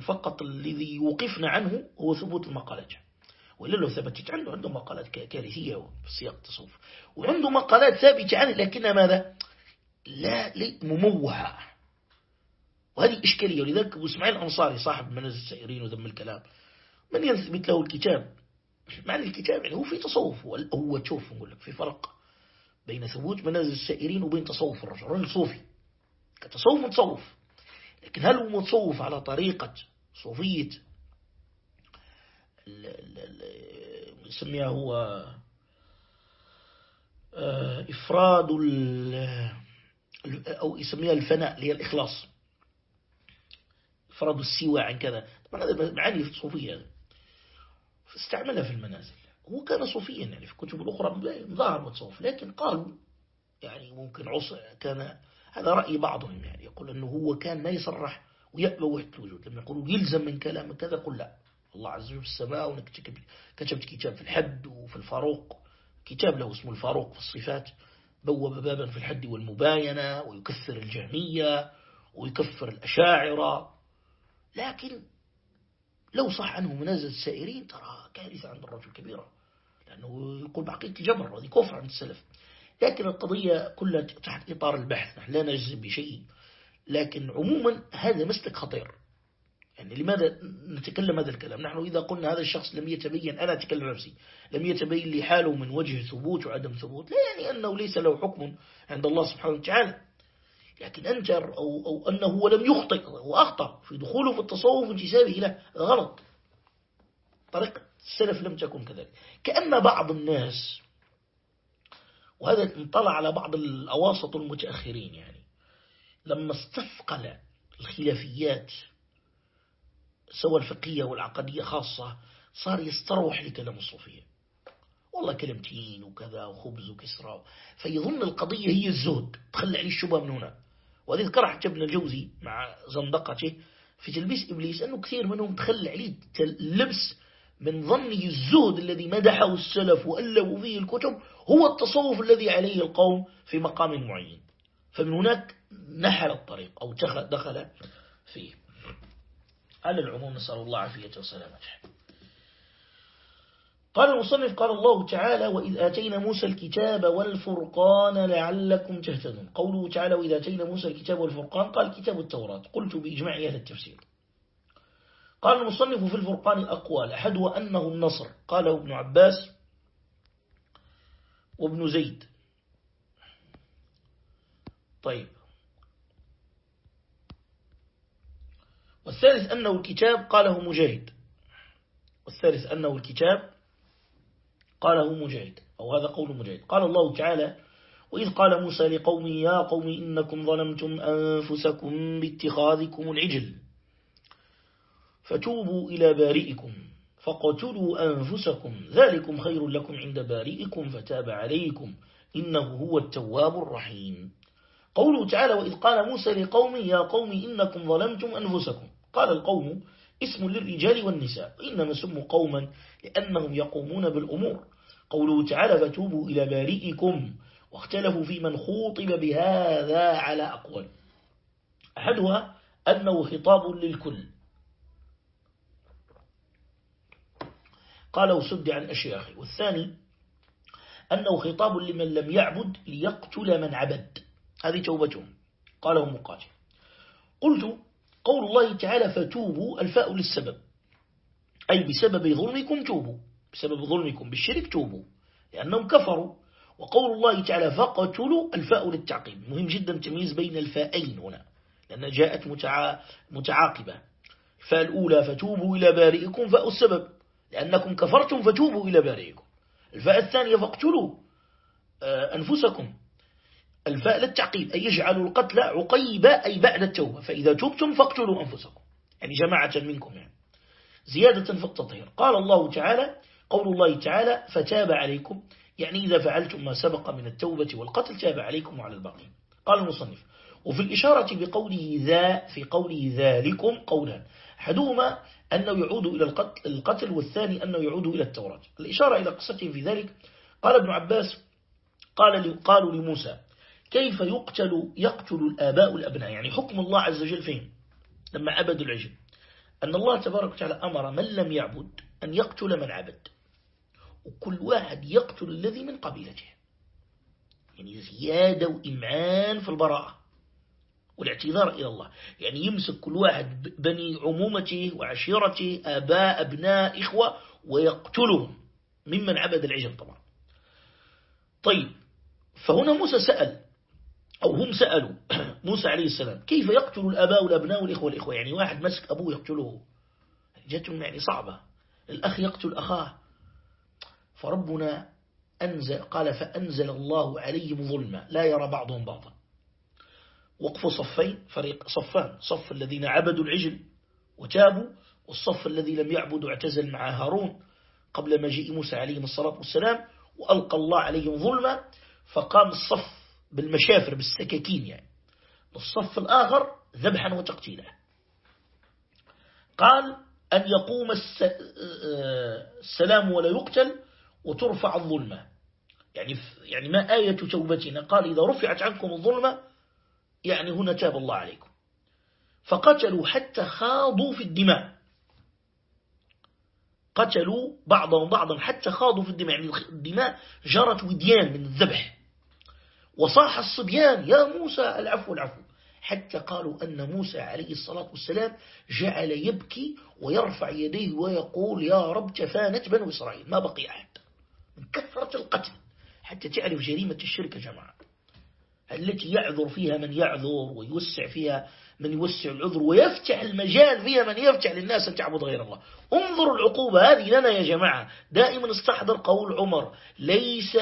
فقط الذي وقفنا عنه هو ثبوت المقالات وإلا لو ثبتت عنه عنده مقالات كارثية في سياق التصوف وعنده مقالات ثابتة عنه لكنها ماذا؟ لا مموهة. وهذه إشكالية ولذلك أبو إسماعيل الأنصاري صاحب منازل السائرين وذم الكلام من يثبت له الكتاب معنى الكتاب يعني هو في تصوف هو تشوف نقول لك في فرق بين ثبوت منازل السائرين وبين تصوف الرجل الرجل صوفي كتصوف متصوف لكن هل هو متصوف على طريقة صوفية يسميها هو آه، إفراد أو يسميها الفناء اللي هي الإخلاص. إفراد السوى عن كذا. طبعا هذا معاني صوفية. فاستعملها في المنازل. هو كان صوفيا يعني في الكتب الأخرى ظاهر متصوف لكن قالوا يعني ممكن عصر كان هذا رأي بعضهم يعني يقول أنه هو كان ما يصرح ويأبى وحدة الوجود لما يقولوا يلزم من كلام كذا قل لا. الله عز وجل في السماء وإنك كتبت كتاب في الحد وفي الفاروق. كتاب له اسمه الفاروق في الصفات. بوب بابا في الحد والمباينة ويكثر الجهمية ويكفر الأشاعرة. لكن لو صح عنه منازل السائرين ترى كارثة عند الرجل كبيرة. لأنه يقول بعقيدة الجبر وهذه كفر عند السلف. لكن القضية كلها تحت إطار البحث نحن لا نجزم بشيء. لكن عموما هذا مسلك خطير. يعني لماذا نتكلم هذا الكلام؟ نحن إذا قلنا هذا الشخص لم يتبين أنا أتكلم نفسي لم يتبين لي حاله من وجه ثبوت وعدم ثبوت لا يعني أنه ليس له حكم عند الله سبحانه وتعالى. لكن أنكر أو, أو أنه هو لم يخطئ وأخطأ في دخوله في التصوف وانتسابه له غلط. طريقة السلف لم تكن كذلك. كأن بعض الناس وهذا انطلع على بعض الأواسط المتأخرين يعني لما استثقل الخلافيات سواء الفقهية والعقدية خاصة صار يستروح لكلام الصوفية. والله كلمتين وكذا وخبز وكسرى فيظن القضية هي الزهد تخلى عليه الشبهة من هنا وهذه ذكر حتى ابن الجوزي مع زندقته في تلبيس إبليس أنه كثير منهم تخلى عليه اللبس من ظنه الزهد الذي مدحه السلف وألفوا فيه الكتب هو التصوف الذي عليه القوم في مقام معين. فمن هناك نحل الطريق أو دخل فيه. على العموم نسأل الله عافية وسلامة قال المصنف قال الله تعالى وإذ آتينا موسى الكتاب والفرقان لعلكم تهتدون. قوله تعالى وإذ آتينا موسى الكتاب والفرقان قال كتاب التوراة. قلت بإجماع أهل التفسير. قال المصنف في الفرقان أقوال أحدها أنه النصر. قاله ابن عباس وابن زيد. طيب. والثالث أنه الكتاب قاله مجاهد. والثالث أنه الكتاب قاله مجاهد أو هذا قول مجاهد. قال الله تعالى وإذ قال موسى لقوم يا قوم إنكم ظلمتم أنفسكم باتخاذكم العجل فتوبوا إلى بارئكم فقتلوا أنفسكم ذلكم خير لكم عند بارئكم فتاب عليكم إنه هو التواب الرحيم. قوله تعالى وإذ قال موسى لقوم يا قوم إنكم ظلمتم أنفسكم. قال القوم اسم للرجال والنساء إنما سموا قوما لأنهم يقومون بالأمور. قوله تعالى فتوبوا إلى بارئكم واختلفوا في من خوطب بهذا على أقوال. أحدها أنه خطاب للكل. قال وسد عن أشياخه والثاني أنه خطاب لمن لم يعبد ليقتل من عبد. هذه توبتهم. قاله مقاتل. قلت قول الله تعالى فتوبوا الفاء للسبب. أي بسبب ظلمكم توبوا. بسبب ظلمكم بالشرك توبوا. لأنهم كفروا. وقول الله تعالى فقتلوا الفاء للتعقيب. مهم جدا تمييز بين الفاءين هنا لأنها جاءت متعاقبة. الفاء الأولى فتوبوا إلى بارئكم فاء السبب. لأنكم كفرتم فتوبوا إلى بارئكم. الفاء الثانية فاقتلوا آه، أنفسكم. الفاء للتعقيب أي يجعلوا القتل عقيبة أي بعد التوبة. فإذا تبتم فاقتلوا أنفسكم. يعني جماعة منكم يعني. زيادة في التطهير. قال الله تعالى قول الله تعالى فتاب عليكم يعني إذا فعلتم ما سبق من التوبة والقتل تاب عليكم وعلى الباقي قال المصنف وفي الإشارة بقوله ذا في قوله ذلكم قولا. حدوما أنه يعود إلى القتل والثاني أنه يعود إلى التوراة. الإشارة إلى قصتهم في ذلك قال ابن عباس قال قالوا لموسى كيف يقتل يقتل الآباء الأبناء؟ يعني حكم الله عز وجل فين؟ لما عبدوا العجل. أن الله تبارك وتعالى أمر من لم يعبد أن يقتل من عبد. وكل واحد يقتل الذي من قبيلته. يعني زيادة وإمعان في البراءة والاعتذار إلى الله. يعني يمسك كل واحد بني عمومته وعشيرته آباء أبناء إخوة ويقتلهم ممن عبد العجل طبعا. طيب فهنا موسى سأل أو هم سألوا *clears throat* موسى عليه السلام كيف يقتل الأباء والأبناء والإخوة والإخوة؟ يعني واحد مسك أبوه يقتله. جاتهم يعني صعبة. الأخ يقتل أخاه. فربنا أنزل قال فأنزل الله عليهم ظلما لا يرى بعضهم بعضا. وقفوا صفين فريق صفان صف الذين عبدوا العجل وتابوا والصف الذي لم يعبدوا اعتزل مع هارون قبل مجيء موسى عليه الصلاة والسلام وألقى الله عليهم ظلما فقام الصف بالمشافر بالسكاكين يعني. الصف الآخر ذبحا وتقتيلا. قال أن يقوم السلام ولا يقتل وترفع الظلمة. يعني يعني ما آية توبتنا؟ قال إذا رفعت عنكم الظلمة يعني هنا تاب الله عليكم. فقتلوا حتى خاضوا في الدماء. قتلوا بعضهم بعضا حتى خاضوا في الدماء. يعني الدماء جرت وديان من الذبح. وصاح الصبيان يا موسى العفو العفو. حتى قالوا أن موسى عليه الصلاة والسلام جعل يبكي ويرفع يديه ويقول يا رب تفانت بنو إسرائيل ما بقي أحد. من كثرة القتل. حتى تعرف جريمة الشرك جماعة. التي يعذر فيها من يعذر ويوسع فيها من يوسع العذر ويفتح المجال فيها من يفتح للناس أن تعبد غير الله. انظروا العقوبة هذه لنا يا جماعة. دائما استحضر قول عمر. ليس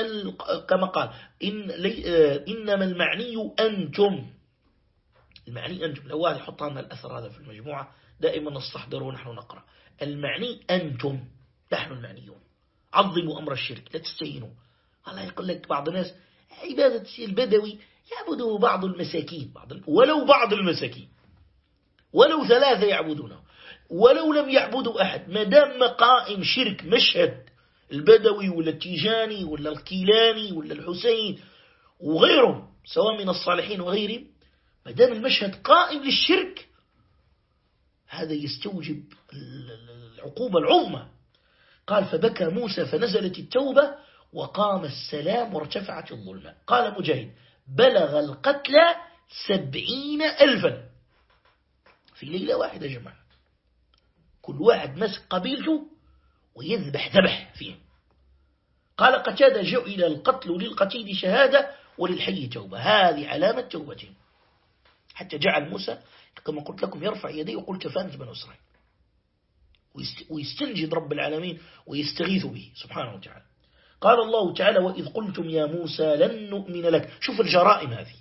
كما قال إن لي إنما المعني أنتم. المعني أنتم. لو واحد يحط لنا الأثر هذا في المجموعة دائما نستحضر ونحن نقرأ. المعني أنتم. نحن المعنيون. عظموا أمر الشرك لا تستهينوا. الله يقول لك بعض الناس عبادة البدوي يعبده بعض المساكين بعض ولو بعض المساكين. ولو ثلاثة يعبدونه. ولو لم يعبدوا أحد ما دام قائم شرك مشهد البدوي ولا التيجاني ولا الكيلاني ولا الحسين وغيرهم سواء من الصالحين وغيرهم ما دام المشهد قائم للشرك هذا يستوجب العقوبة العظمى. قال فبكى موسى فنزلت التوبة وقام السلام وارتفعت الظلمة قال مجاهد بلغ القتل سبعين ألفا. في ليلة واحدة جماعة كل واحد مسك قبيلته ويذبح ذبح فيه قال قتادة جعل القتل للقتيل شهادة وللحي توبة. هذه علامة توبتهم. حتى جعل موسى كما قلت لكم يرفع يديه ويقول كفانة بن إسرائيل. ويستنجد رب العالمين ويستغيث به سبحانه وتعالى. قال الله تعالى وإذ قلتم يا موسى لن نؤمن لك. شوف الجرائم هذه.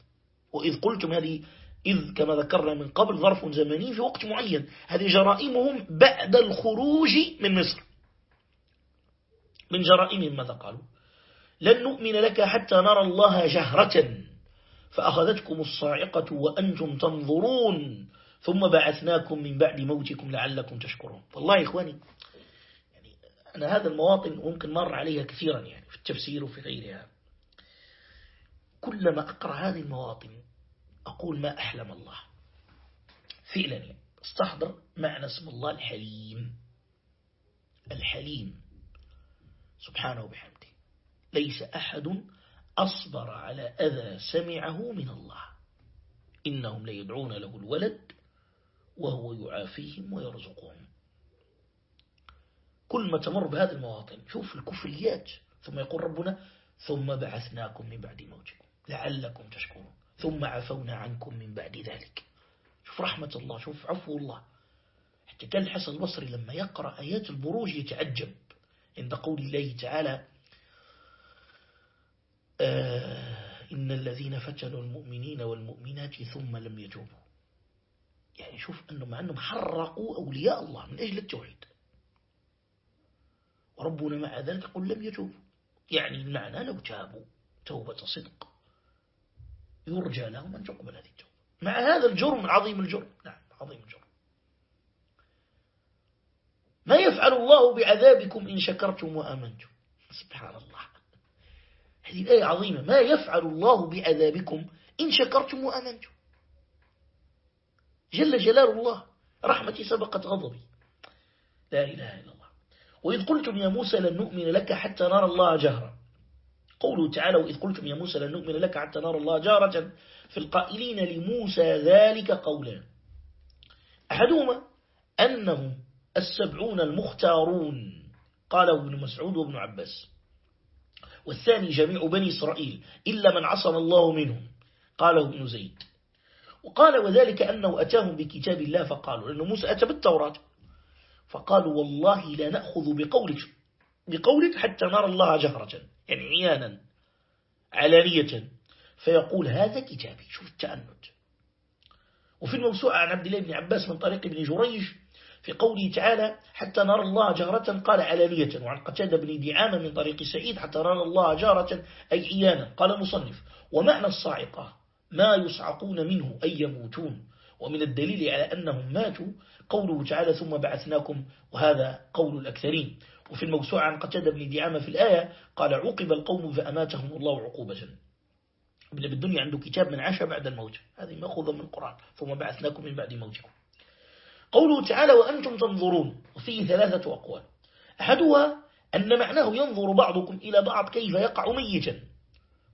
وإذ قلتم هذه إذ كما ذكرنا من قبل ظرف زمني في وقت معين. هذه جرائمهم بعد الخروج من مصر. من جرائمهم ماذا قالوا؟ لن نؤمن لك حتى نرى الله جهرة فأخذتكم الصاعقة وأنتم تنظرون. ثم بعثناكم من بعد موتكم لعلكم تشكرون. والله إخواني يعني أنا هذا المواطن ممكن مر عليها كثيرا يعني في التفسير وفي غيرها. كلما أقرأ هذه المواطن أقول ما أحلم الله. فعلا يعني أستحضر معنى اسم الله الحليم. الحليم. سبحانه وبحمده. ليس أحد أصبر على أذى سمعه من الله. إنهم ليدعون له الولد وهو يعافيهم ويرزقهم. كل ما تمر بهذه المواطن شوف الكفريات ثم يقول ربنا ثم بعثناكم من بعد موتكم لعلكم تشكرون ثم عفونا عنكم من بعد ذلك. شوف رحمة الله شوف عفو الله. حتى كان الحسن البصري لما يقرأ آيات البروج يتعجب. عند قول الله تعالى آه إن الذين فتنوا المؤمنين والمؤمنات ثم لم يتوبوا. يعني شوف أنه مع أنهم حرقوا أولياء الله من أجل التوحيد. وربنا مع ذلك يقول لم يتوبوا يعني المعنى لو تابوا توبة صدق يرجى لهم أن تقبل هذه التوبة. مع هذا الجرم عظيم الجرم. نعم عظيم الجرم. ما يفعل الله بعذابكم إن شكرتم وآمنتم؟ سبحان الله. هذه الآية عظيمة. ما يفعل الله بعذابكم إن شكرتم وآمنتم؟ جل جلال الله رحمتي سبقت غضبي. لا إله إلا الله. وإذ قلتم يا موسى لن نؤمن لك حتى نرى الله جهرا قوله تعالى وإذ قلتم يا موسى لن نؤمن لك حتى نرى الله جارة في القائلين لموسى ذلك قولا. أحدهما أنهم السبعون المختارون. قاله ابن مسعود وابن عباس. والثاني جميع بني إسرائيل إلا من عصم الله منهم. قاله ابن زيد. وقال وذلك أنه أتاهم بكتاب الله فقالوا لأن موسى أتى بالتوراة. فقالوا والله لا نأخذ بقولك بقولك حتى نرى الله جهرة يعني عيانا علانية. فيقول هذا كتابي شوف التأنت. وفي الموسوعة عن عبد الله بن عباس من طريق ابن جريج في قوله تعالى حتى نرى الله جهرة قال علانية. وعن قتادة بن دعامة من طريق سعيد حتى نرى الله جهرة أي عيانا. قال المصنف ومعنى الصاعقة ما يصعقون منه أي يموتون. ومن الدليل على أنهم ماتوا قوله تعالى ثم بعثناكم وهذا قول الأكثرين. وفي الموسوعة عن قتادة بن دعامة في الآية قال عقب القوم فأماتهم الله عقوبة. ابن بالدنيا عنده كتاب من عاش بعد الموت. هذه مأخوذة من القرآن. ثم بعثناكم من بعد موتكم. قوله تعالى وأنتم تنظرون. وفيه ثلاثة أقوال. أحدها أن معناه ينظر بعضكم إلى بعض كيف يقع ميتا.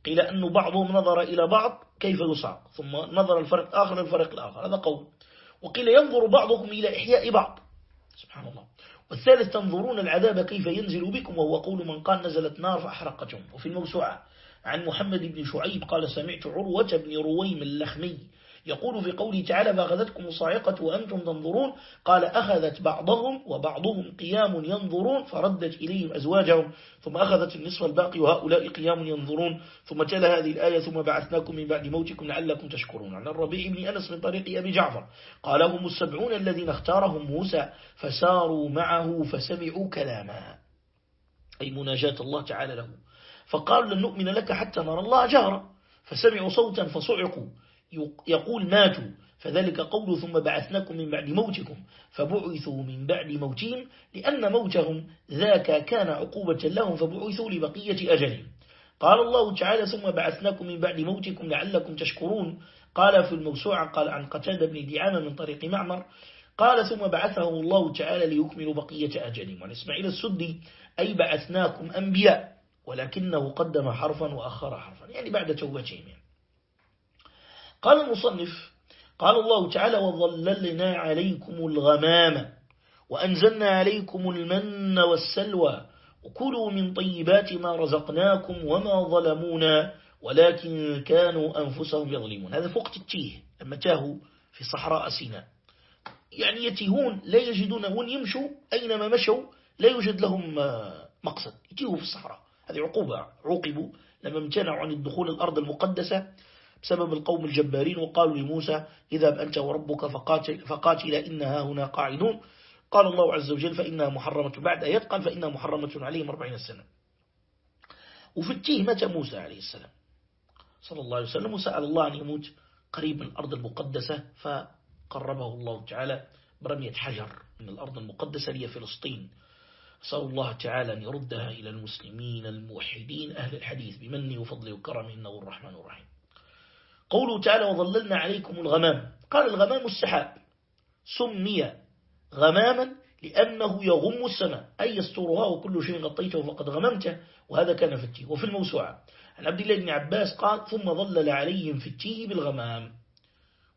قيل أن بعضهم نظر إلى بعض كيف يصعق ثم نظر الفرق آخر الفرق الآخر. هذا قول. وقيل ينظر بعضكم إلى إحياء بعض. سبحان الله. والثالث تنظرون العذاب كيف ينزل بكم وهو قول من قال نزلت نار فأحرقتهم وفي الموسوعة عن محمد بن شعيب قال سمعت عروة بن رويم اللخمي يقول في قوله تعالى فأخذتكم الصاعقة وأنتم تنظرون قال أخذت بعضهم وبعضهم قيام ينظرون فردت إليهم أزواجهم ثم أخذت النصف الباقي وهؤلاء قيام ينظرون ثم تلا هذه الآية ثم بعثناكم من بعد موتكم لعلكم تشكرون. عن الربيع بن أنس من طريق أبي جعفر قال هم السبعون الذين اختارهم موسى فساروا معه فسمعوا كلاما. أي مناجاة الله تعالى له. فقالوا لن نؤمن لك حتى نرى الله جهرا فسمعوا صوتا فصعقوا. يقول ماتوا فذلك قول ثم بعثناكم من بعد موتكم فبعثوا من بعد موتهم لأن موتهم ذاك كان عقوبة لهم فبعثوا لبقية أجلهم. قال الله تعالى ثم بعثناكم من بعد موتكم لعلكم تشكرون. قال في الموسوعة قال عن قتادة بن دعامة من طريق معمر قال ثم بعثه الله تعالى ليكمل بقية أجلهم. وعن إسماعيل السدي أي بعثناكم أنبياء ولكنه قدم حرفا وأخر حرفا يعني بعد توبتهم يعني. قال المصنف قال الله تعالى وظللنا عليكم الغمام وأنزلنا عليكم المن والسلوى وكلوا من طيبات ما رزقناكم وما ظلمونا ولكن كانوا أنفسهم يظلمون. هذا في وقت التيه لما تاهوا في صحراء سيناء يعني يتيهون لا يجدون وين يمشوا أينما مشوا لا يوجد لهم مقصد يتيهوا في الصحراء. هذه عقوبة عوقبوا لما امتنعوا عن الدخول الأرض المقدسة بسبب القوم الجبارين وقالوا لموسى اذهب أنت وربك فقاتل, فقاتل إنها هنا قاعدون. قال الله عز وجل فإنها محرمة. بعد آيات قال فإنها محرمة عليهم أربعين سنة. وفي التيه مات موسى عليه السلام. صلى الله عليه وسلم وسأل الله أن يموت قريب من الأرض المقدسة فقربه الله تعالى برمية حجر من الأرض المقدسة لي فلسطين. أسأل الله تعالى أن يردها إلى المسلمين الموحدين. أهل الحديث بمنه وفضله وكرمه إنه الرحمن الرحيم. قوله تعالى وظللنا عليكم الغمام. قال الغمام السحاب. سمي غماما لأنه يغم السماء. أي يسترها وكل شيء غطيته فقد غممته وهذا كان في التيه وفي الموسوعة. عن عبد الله بن عباس قال ثم ظلل عليهم في التيه بالغمام.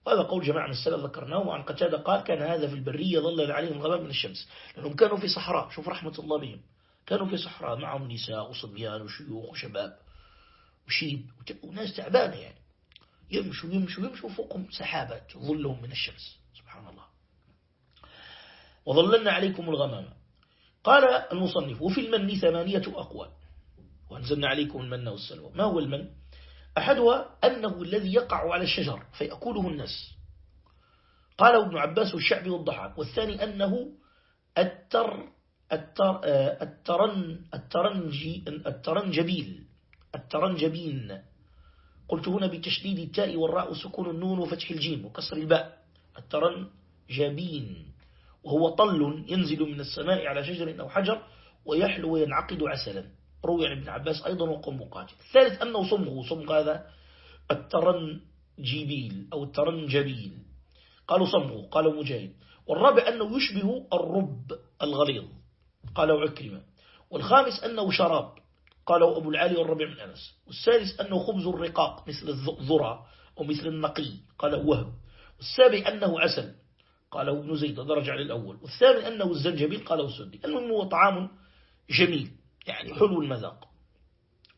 وهذا قول جماعة من السلف ذكرناه. وعن قتادة قال كان هذا في البرية ظلل عليهم الغمام من الشمس. لأنهم كانوا في صحراء. شوف رحمة الله بهم. كانوا في صحراء معهم نساء وصبيان وشيوخ وشباب وشيب. وناس تعبانة يعني. يمشوا يمشوا يمشوا فوقهم سحابات ظلهم من الشمس. سبحان الله. وظللنا عليكم الغمام. قال المصنف وفي المن ثمانية أقوال. وأنزلنا عليكم المن والسلوى. ما هو المن؟ أحدها أنه الذي يقع على الشجر فيأكله الناس. قال ابن عباس والشعبي والضحاك. والثاني أنه التر التر الترن الترنجي الترنجبيل. الترنجبين. قلت هنا بتشديد التاء والراء وسكون النون وفتح الجيم وكسر الباء. الترنجبين وهو طل ينزل من السماء على شجر أو حجر ويحلو وينعقد عسلا. روي عن ابن عباس أيضا وقم مقاتل. الثالث أنه صمغ صمغ هذا الترنجبيل أو الترنجبيل قالوا صمغ قالوا مجاهد. والرابع أنه يشبه الرب الغليظ. قالوا عكرمة. والخامس أنه شراب. قالوا أبو العالي والربيع من أنس. والسادس أنه خبز الرقاق مثل الذرة أو مثل النقي. قال وهب. والسابع أنه عسل. قاله ابن زيد. درجة على الأول والثامن أنه الزنجبيل. قاله السدي. المهم هو طعام جميل. يعني حلو المذاق.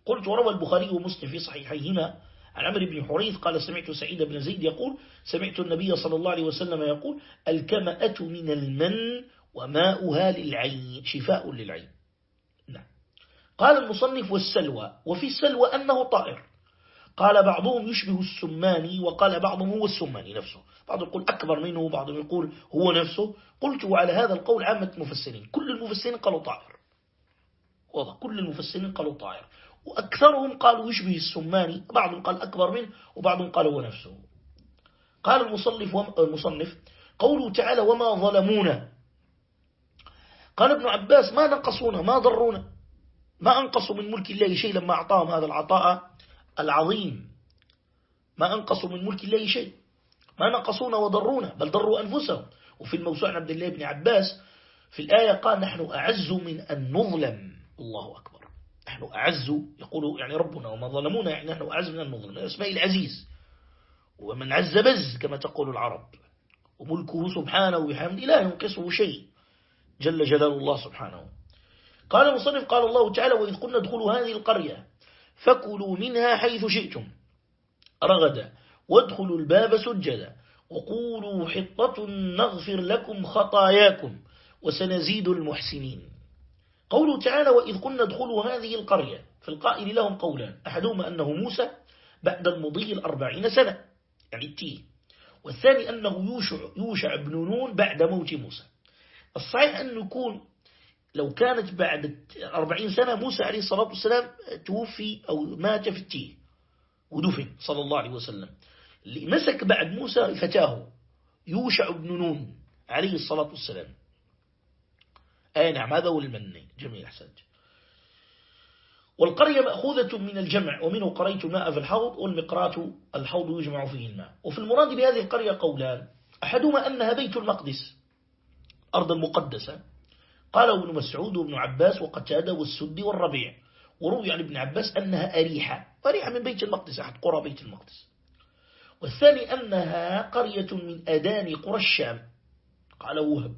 قلت وروى البخاري ومسلم في صحيحيهما عن عمرو بن حريث. قال سمعت سعيد بن زيد يقول سمعت النبي صلى الله عليه وسلم يقول الكمأة من المن وماؤها للعين شفاء للعين. قال المصنف والسلوى وفي السلوى أنه طائر. قال بعضهم يشبه السماني وقال بعضهم هو السماني نفسه. بعضهم يقول أكبر منه وبعضهم يقول هو نفسه. قلت وعلى هذا القول عامة المفسرين كل المفسرين قالوا طائر. واضح كل المفسرين قالوا طائر. وأكثرهم قالوا يشبه السماني بعضهم قال أكبر منه وبعضهم قال هو نفسه. قال المصنف, المصنف قوله تعالى وما ظلمونا. قال ابن عباس ما نقصونا ما ضرونا. ما أنقصوا من ملك الله شيء لما أعطاهم هذا العطاء العظيم. ما أنقصوا من ملك الله شيء. ما نقصونا وضرونا بل ضروا أنفسهم. وفي الموسوعة عبد الله بن عباس في الآية قال نحن أعز من أن نظلم. الله أكبر. نحن أعز يقول يعني ربنا وما ظلمونا يعني نحن أعز من أن نظلم. أسماء العزيز. ومن عز بز كما تقول العرب. وملكه سبحانه وبحمد لا ينقصه شيء. جل جلال الله سبحانه. قال المصنف قال الله تعالى وإذ قلنا ادخلوا هذه القرية فكلوا منها حيث شئتم. رغدا وادخلوا الباب سجدا. وقولوا حطة نغفر لكم خطاياكم وسنزيد المحسنين. قوله تعالى وإذ قلنا ادخلوا هذه القرية. في القائل لهم قولان. أحدهما أنه موسى بعد المضي الأربعين سنة. يعني التيه والثاني أنه يوشع, يوشع بن نون بعد موت موسى. الصحيح أن يكون لو كانت بعد أربعين سنة موسى عليه الصلاة والسلام توفي أو مات في التيه ودفن صلى الله عليه وسلم. اللي مسك بعد موسى فتاه يوشع بن نون عليه الصلاة والسلام. أي نعم هذا هو المني جميل أحسنت. والقرية مأخوذة من الجمع ومنه قريت الماء في الحوض والمقرات الحوض يجمع فيه الماء. وفي المراد بهذه القرية قولان أحدهما أنها بيت المقدس أرض المقدسة قال ابن مسعود وابن عباس وقتادة والسد والربيع. وروي عن ابن عباس أنها أريحة. أريحة من بيت المقدس أحد قرى بيت المقدس. والثاني أنها قرية من أدان قرى الشام. قال وهب.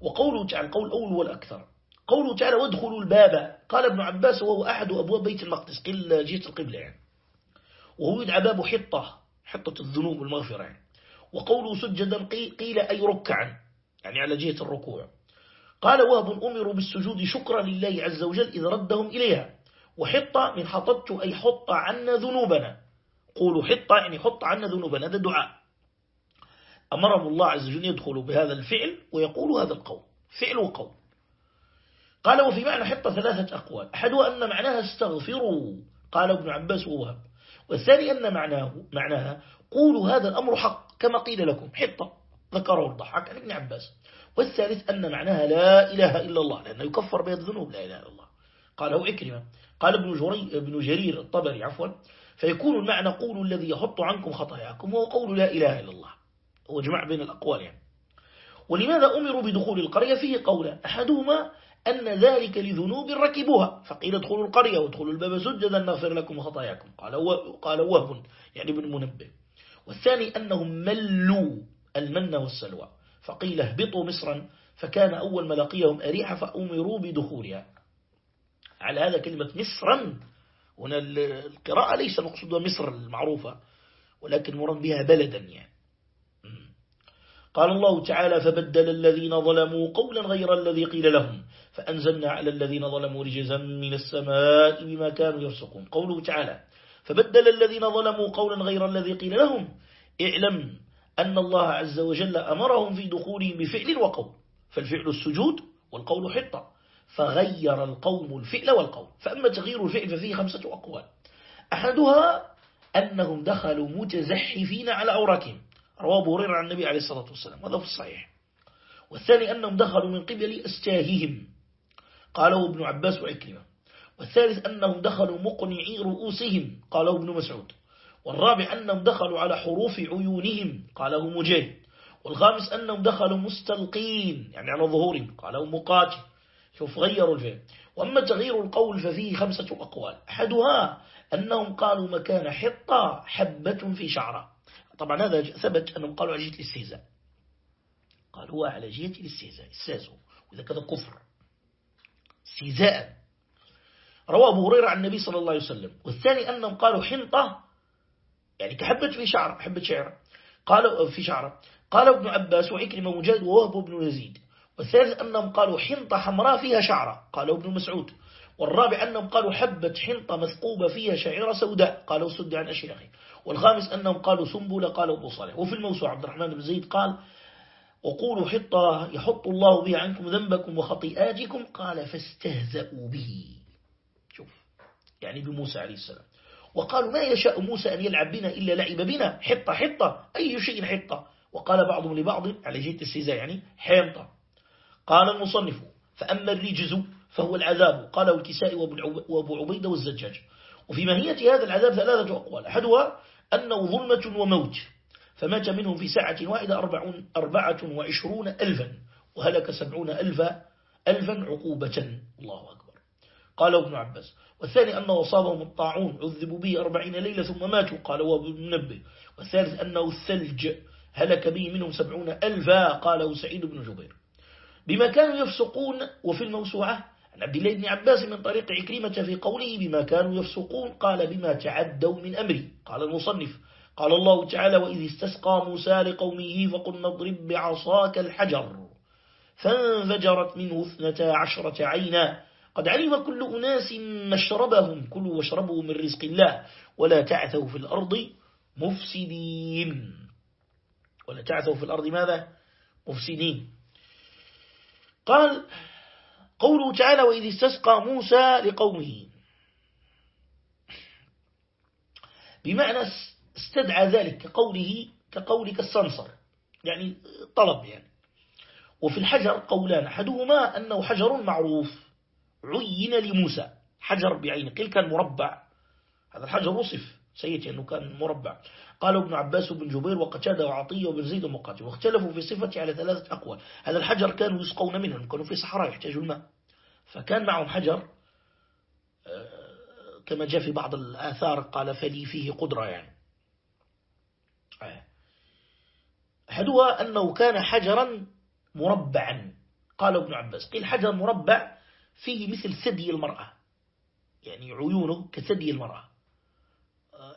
وقوله تعالى القول الأول والأكثر قوله تعالى وادخلوا الباب. قال ابن عباس وهو أحد أبواب بيت المقدس قل جهة القبلة يعني. وهو يدعى باب حطة حطة الذنوب والمغفرة يعني. وقوله سجدا قيل أي ركعا يعني على جهة الركوع. قال وهب أمروا بالسجود شكرا لله عز وجل إذ ردهم إليها. وحطة من حطت أي حط عنا ذنوبنا. قولوا حطة يعني حط عنا ذنوبنا. هذا دعاء. أمرهم الله عز وجل يدخلوا بهذا الفعل ويقولوا هذا القول. فعل وقول. قال وفي معنى حطة ثلاثة أقوال. أحدها أن معناها استغفروا. قال ابن عباس ووهب والثاني أن معناه معناها قولوا هذا الأمر حق كما قيل لكم. حطة ذكره الضحاك عن ابن عباس. والثالث أن معناها لا إله إلا الله لأنه يكفر بيد الذنوب لا إله إلا الله. قاله إكرمة قال ابن, جري ابن جرير الطبري عفوا فيكون المعنى قول الذي يحط عنكم خطاياكم هو قول لا إله إلا الله. هو جمع بين الأقوال يعني. ولماذا أمروا بدخول القرية؟ فيه قولا أحدهما أن ذلك لذنوب ركبوها فقيل ادخلوا القرية وادخلوا الباب سجدا نغفر لكم خطاياكم. قال قال وهب يعني ابن منبه. والثاني أنهم ملوا المن والسلوى. فقيل اهبطوا مصرا فكان أول ما لقيهم أريحة فأمروا بدخولها. على هذا كلمة مصرا. هنا القراءة ليس مقصودها مصر المعروفة ولكن مراد بها بلدا يعني. قال الله تعالى فبدل الذين ظلموا قولا غير الذي قيل لهم فأنزلنا على الذين ظلموا رجزا من السماء بما كانوا يفسقون. قوله تعالى فبدل الذين ظلموا قولا غير الذي قيل لهم اعلم أن الله عز وجل أمرهم في دخولهم بفعل وقول فالفعل السجود والقول حطة فغير القوم الفعل والقول فأما تغيير الفعل ففيه خمسة أقوال. أحدها أنهم دخلوا متزحفين على أوراكهم رواه هريرة عن النبي عليه الصلاة والسلام وهذا في الصحيح. والثاني أنهم دخلوا من قبل أستاههم. قاله ابن عباس وعكرمة والثالث أنهم دخلوا مقنعي رؤوسهم قاله ابن مسعود. والرابع أنهم دخلوا على حروف عيونهم. قاله مجاهد والخامس أنهم دخلوا مستلقين يعني على ظهورهم قاله مقاتل. شوف غيروا الفعل. وأما تغيير القول ففيه خمسة أقوال. أحدها أنهم قالوا مكان حطة حبة في شعرة. طبعا هذا ثبت أنهم قالوا على جهة الاستهزاء. قالوا على جهة الاستهزاء استهزوا وإذا كذا كفر. استهزاء. رواه أبو هريرة عن النبي صلى الله عليه وسلم. والثاني أنهم قالوا حنطة يعني كحبة في شعر حبة شعر. قالوا في شعره قال ابن عباس وعكرمة مجاهد ووهب بن يزيد. والثالث أنهم قالوا حنطة حمراء فيها شعرة قالوا ابن مسعود. والرابع أنهم قالوا حبة حنطة مثقوبة فيها شعيرة سوداء. قالوا سد عن أشياخه والخامس أنهم قالوا سنبلة قالوا أبو صالح. وفي الموسوعة عبد الرحمن بن زيد قال وقولوا حطة يحط الله بها عنكم ذنبكم وخطيئاتكم. قال فاستهزأوا به. شوف. يعني بموسى عليه السلام. وقالوا ما يشاء موسى أن يلعب بنا إلا لعب بنا. حطة حطة. أي شيء حطة. وقال بعضهم لبعض على جهة السيزاء يعني حيطة. قال المصنف فأما الرجز فهو العذاب. قاله الكسائي وأبو عبيدة والزجاج. وفي ماهية هذا العذاب ثلاثة أقوال. أحدها أنه ظلمة وموت. فمات منهم في ساعة واحدة أربعة وعشرون ألفا. وهلك سبعون ألفا ألفا عقوبة. الله أكبر. قال ابن عباس. والثاني أنه أصابهم الطاعون عذبوا به أربعين ليلة ثم ماتوا قال وابن منبه. والثالث أنه الثلج هلك به منهم سبعون ألفا قاله سعيد بن جبير. بما كانوا يفسقون وفي الموسوعة عن عبد الله بن عباس من طريق عكرمة في قوله بما كانوا يفسقون قال بما تعدوا من أمري. قال المصنف قال الله تعالى وإذ استسقى موسى لقومه فقلنا اضرب بعصاك الحجر فانفجرت منه اثنتا عشرة عينا. قد علم كل أناس مشربهم كلوا واشربوا من رزق الله ولا تعثوا في الأرض مفسدين. ولا تعثوا في الأرض ماذا؟ مفسدين. قال قوله تعالى وإذ استسقى موسى لقومه. بمعنى استدعى ذلك كقوله كقولك السنصر يعني طلب يعني. وفي الحجر قولان أحدهما أنه حجر معروف. عين لموسى. حجر بعينه. قيل كان مربع. هذا الحجر وصف سيتي أنه كان مربع. قالوا ابن عباس وابن جبير وقتادة وعطية وابن زيد ومقاتل. واختلفوا في صفته على ثلاثة أقوال. هذا الحجر كانوا يسقون منه. كانوا في صحراء يحتاجوا الماء فكان معهم حجر آه، كما جاء في بعض الآثار قال فلي فيه قدرة يعني. أحدها أنه كان حجرا مربعا. قال ابن عباس. قيل حجر مربع فيه مثل ثدي المرأة. يعني عيونه كثدي المرأة.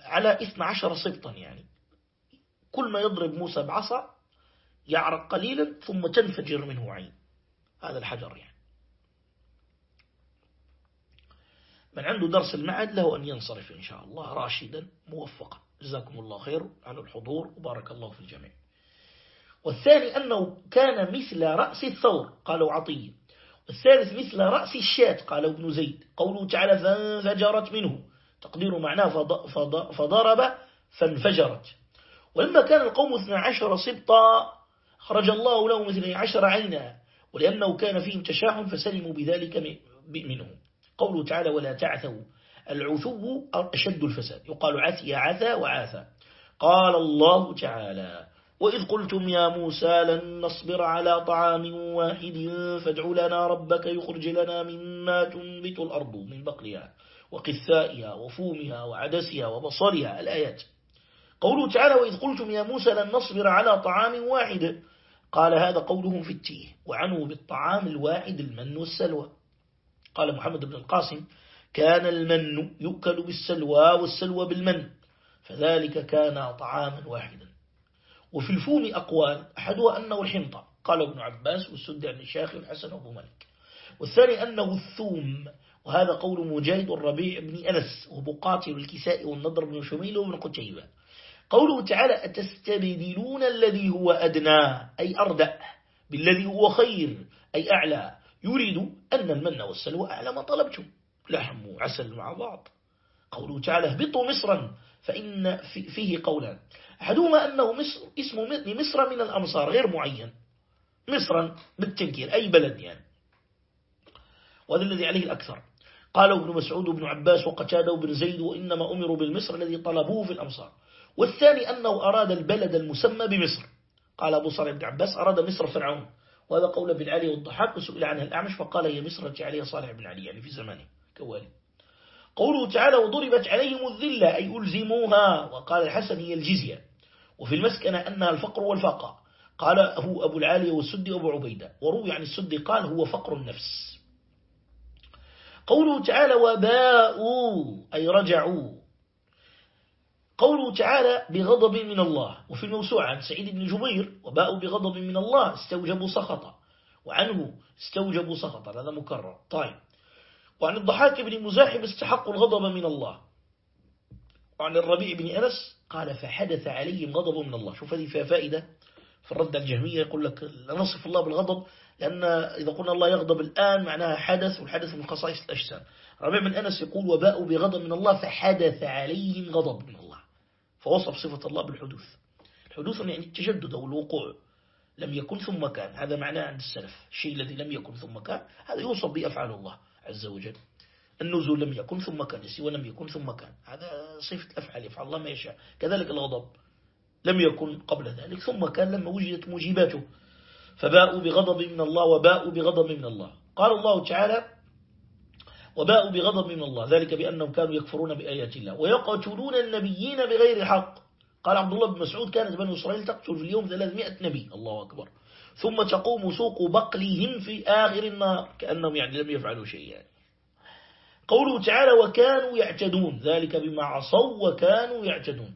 على 12 سبطا يعني. كل ما يضرب موسى بعصا يعرق قليلا ثم تنفجر منه عين. هذا الحجر يعني. من عنده درس المعد له أن ينصرف إن شاء الله راشدا موفقا. جزاكم الله خير على الحضور وبارك الله في الجميع. والثاني أنه كان مثل رأس الثور قالوا عطية. والثالث مثل رأس الشاة قالوا ابن زيد. قوله تعالى فانفجرت منه. تقدير معناه فضرب فانفجرت. ولما كان القوم اثنى عشر سبطا خرج الله لهم اثنى عشر عينا. ولأنه كان فيهم تشاحن فسلموا بذلك منه قوله تعالى ولا تعثوا. العثو أشد الفساد. يقال عثي عثى وعاثى قال الله تعالى وإذ قلتم يا موسى لن نصبر على طعام واحد فادع لنا ربك يخرج لنا مما تنبت الأرض من بقلها وقثائها وفومها وعدسها وبصرها الآيات. قوله تعالى وإذ قلتم يا موسى لن نصبر على طعام واحد. قال هذا قولهم في التيه. وعنوا بالطعام الواحد المن والسلوى. قال محمد بن القاسم كان المن يؤكل بالسلوى والسلوى بالمن فذلك كان طعاما واحدا. وفي الفوم أقوال أحدها أنه الحنطة. قال ابن عباس والسد عن الشيخ الحسن أبو مالك. والثاني أنه الثوم وهذا قول مجاهد الربيع بن أنس وبقاتل الكساء والنضر بن شميل وابن قتيبة. قوله تعالى أتستبدلون الذي هو أدنى أي أردأ بالذي هو خير أي أعلى. يريد أن المن والسلوى أعلى ما طلبتم. لحم وعسل مع بعض. قوله تعالى اهبطوا مصرا فإن فيه قولا أحدهما أنه مصر اسم مصر من الأمصار غير معين. مصرا بالتنكير أي بلد يعني. وهذا الذي عليه الأكثر. قال ابن مسعود وابن عباس وقتاده وابن زيد وإنما أمروا بالمصر الذي طلبوه في الأمصار. والثاني أنه أراد البلد المسمى بمصر. قال أبو صالح بن عباس أراد مصر فرعون. وهذا قول ابن علي والضحاك وسئل عنها الأعمش فقال هي مصر التي عليها صالح بن علي يعني في زمانه كوالي. قوله تعالى وضربت عليهم الذلة أي ألزموها. وقال الحسن هي الجزية. وفي المسكنة أنها الفقر والفاقة قال هو أبو العالية والسدي أبو عبيدة. وروي عن السدي قال هو فقر النفس. قوله تعالى وباءوا أي رجعوا. قوله تعالى بغضب من الله. وفي الموسوعة عن سعيد بن جبير وباءوا بغضب من الله استوجبوا سخطا. وعنه استوجبوا سخطا هذا مكرر. طيب. وعن الضحاك بن مزاحم استحقوا الغضب من الله. وعن الربيع بن أنس قال فحدث عليهم غضب من الله. شوف هذه فيها فائدة في الرد الجهمية يقول لك نصف الله بالغضب لأن إذا قلنا الله يغضب الآن معناها حدث والحدث من خصائص الأجسام. ربيع بن أنس يقول وباءوا بغضب من الله فحدث عليهم غضب من الله. فوصف صفة الله بالحدوث. الحدوث يعني التجدد أو الوقوع. لم يكن ثم كان. هذا معناه عند السلف. الشيء الذي لم يكن ثم كان هذا يوصف بأفعال الله عز وجل. النزول لم يكن ثم كان السوى لم يكن ثم كان. هذا صفة الأفعال يفعل الله ما يشاء. كذلك الغضب لم يكن قبل ذلك ثم كان لما وجدت موجباته. فباءوا بغضب من الله وباءوا بغضب من الله. قال الله تعالى وباءوا بغضب من الله. ذلك بأنهم كانوا يكفرون بآيات الله ويقتلون النبيين بغير حق. قال عبد الله بن مسعود كانت بني إسرائيل تقتل في اليوم 300 نبي. الله أكبر. ثم تقوم سوق بقلهم في آخر النار كأنهم يعني لم يفعلوا شيئا. يعني. قوله تعالى وكانوا يعتدون ذلك بما عصوا وكانوا يعتدون.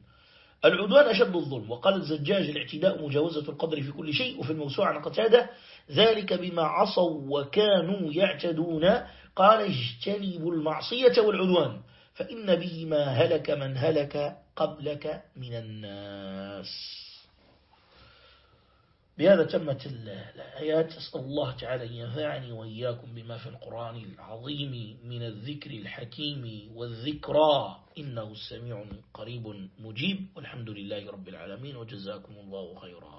العدوان أشد الظلم وقال الزجاج الاعتداء مجاوزة القدر في كل شيء وفي الموسوعة عن قتادة ذلك بما عصوا وكانوا يعتدون قال اجتنبوا المعصية والعدوان فإن به ما هلك من هلك قبلك من الناس. بهذا تمت الآيات. أسأل الله تعالى أن ينفعني وإياكم بما في القرآن العظيم من الذكر الحكيم والذكرى. إنه السميع قريب مجيب. والحمد لله رب العالمين. وجزاكم الله خيرا.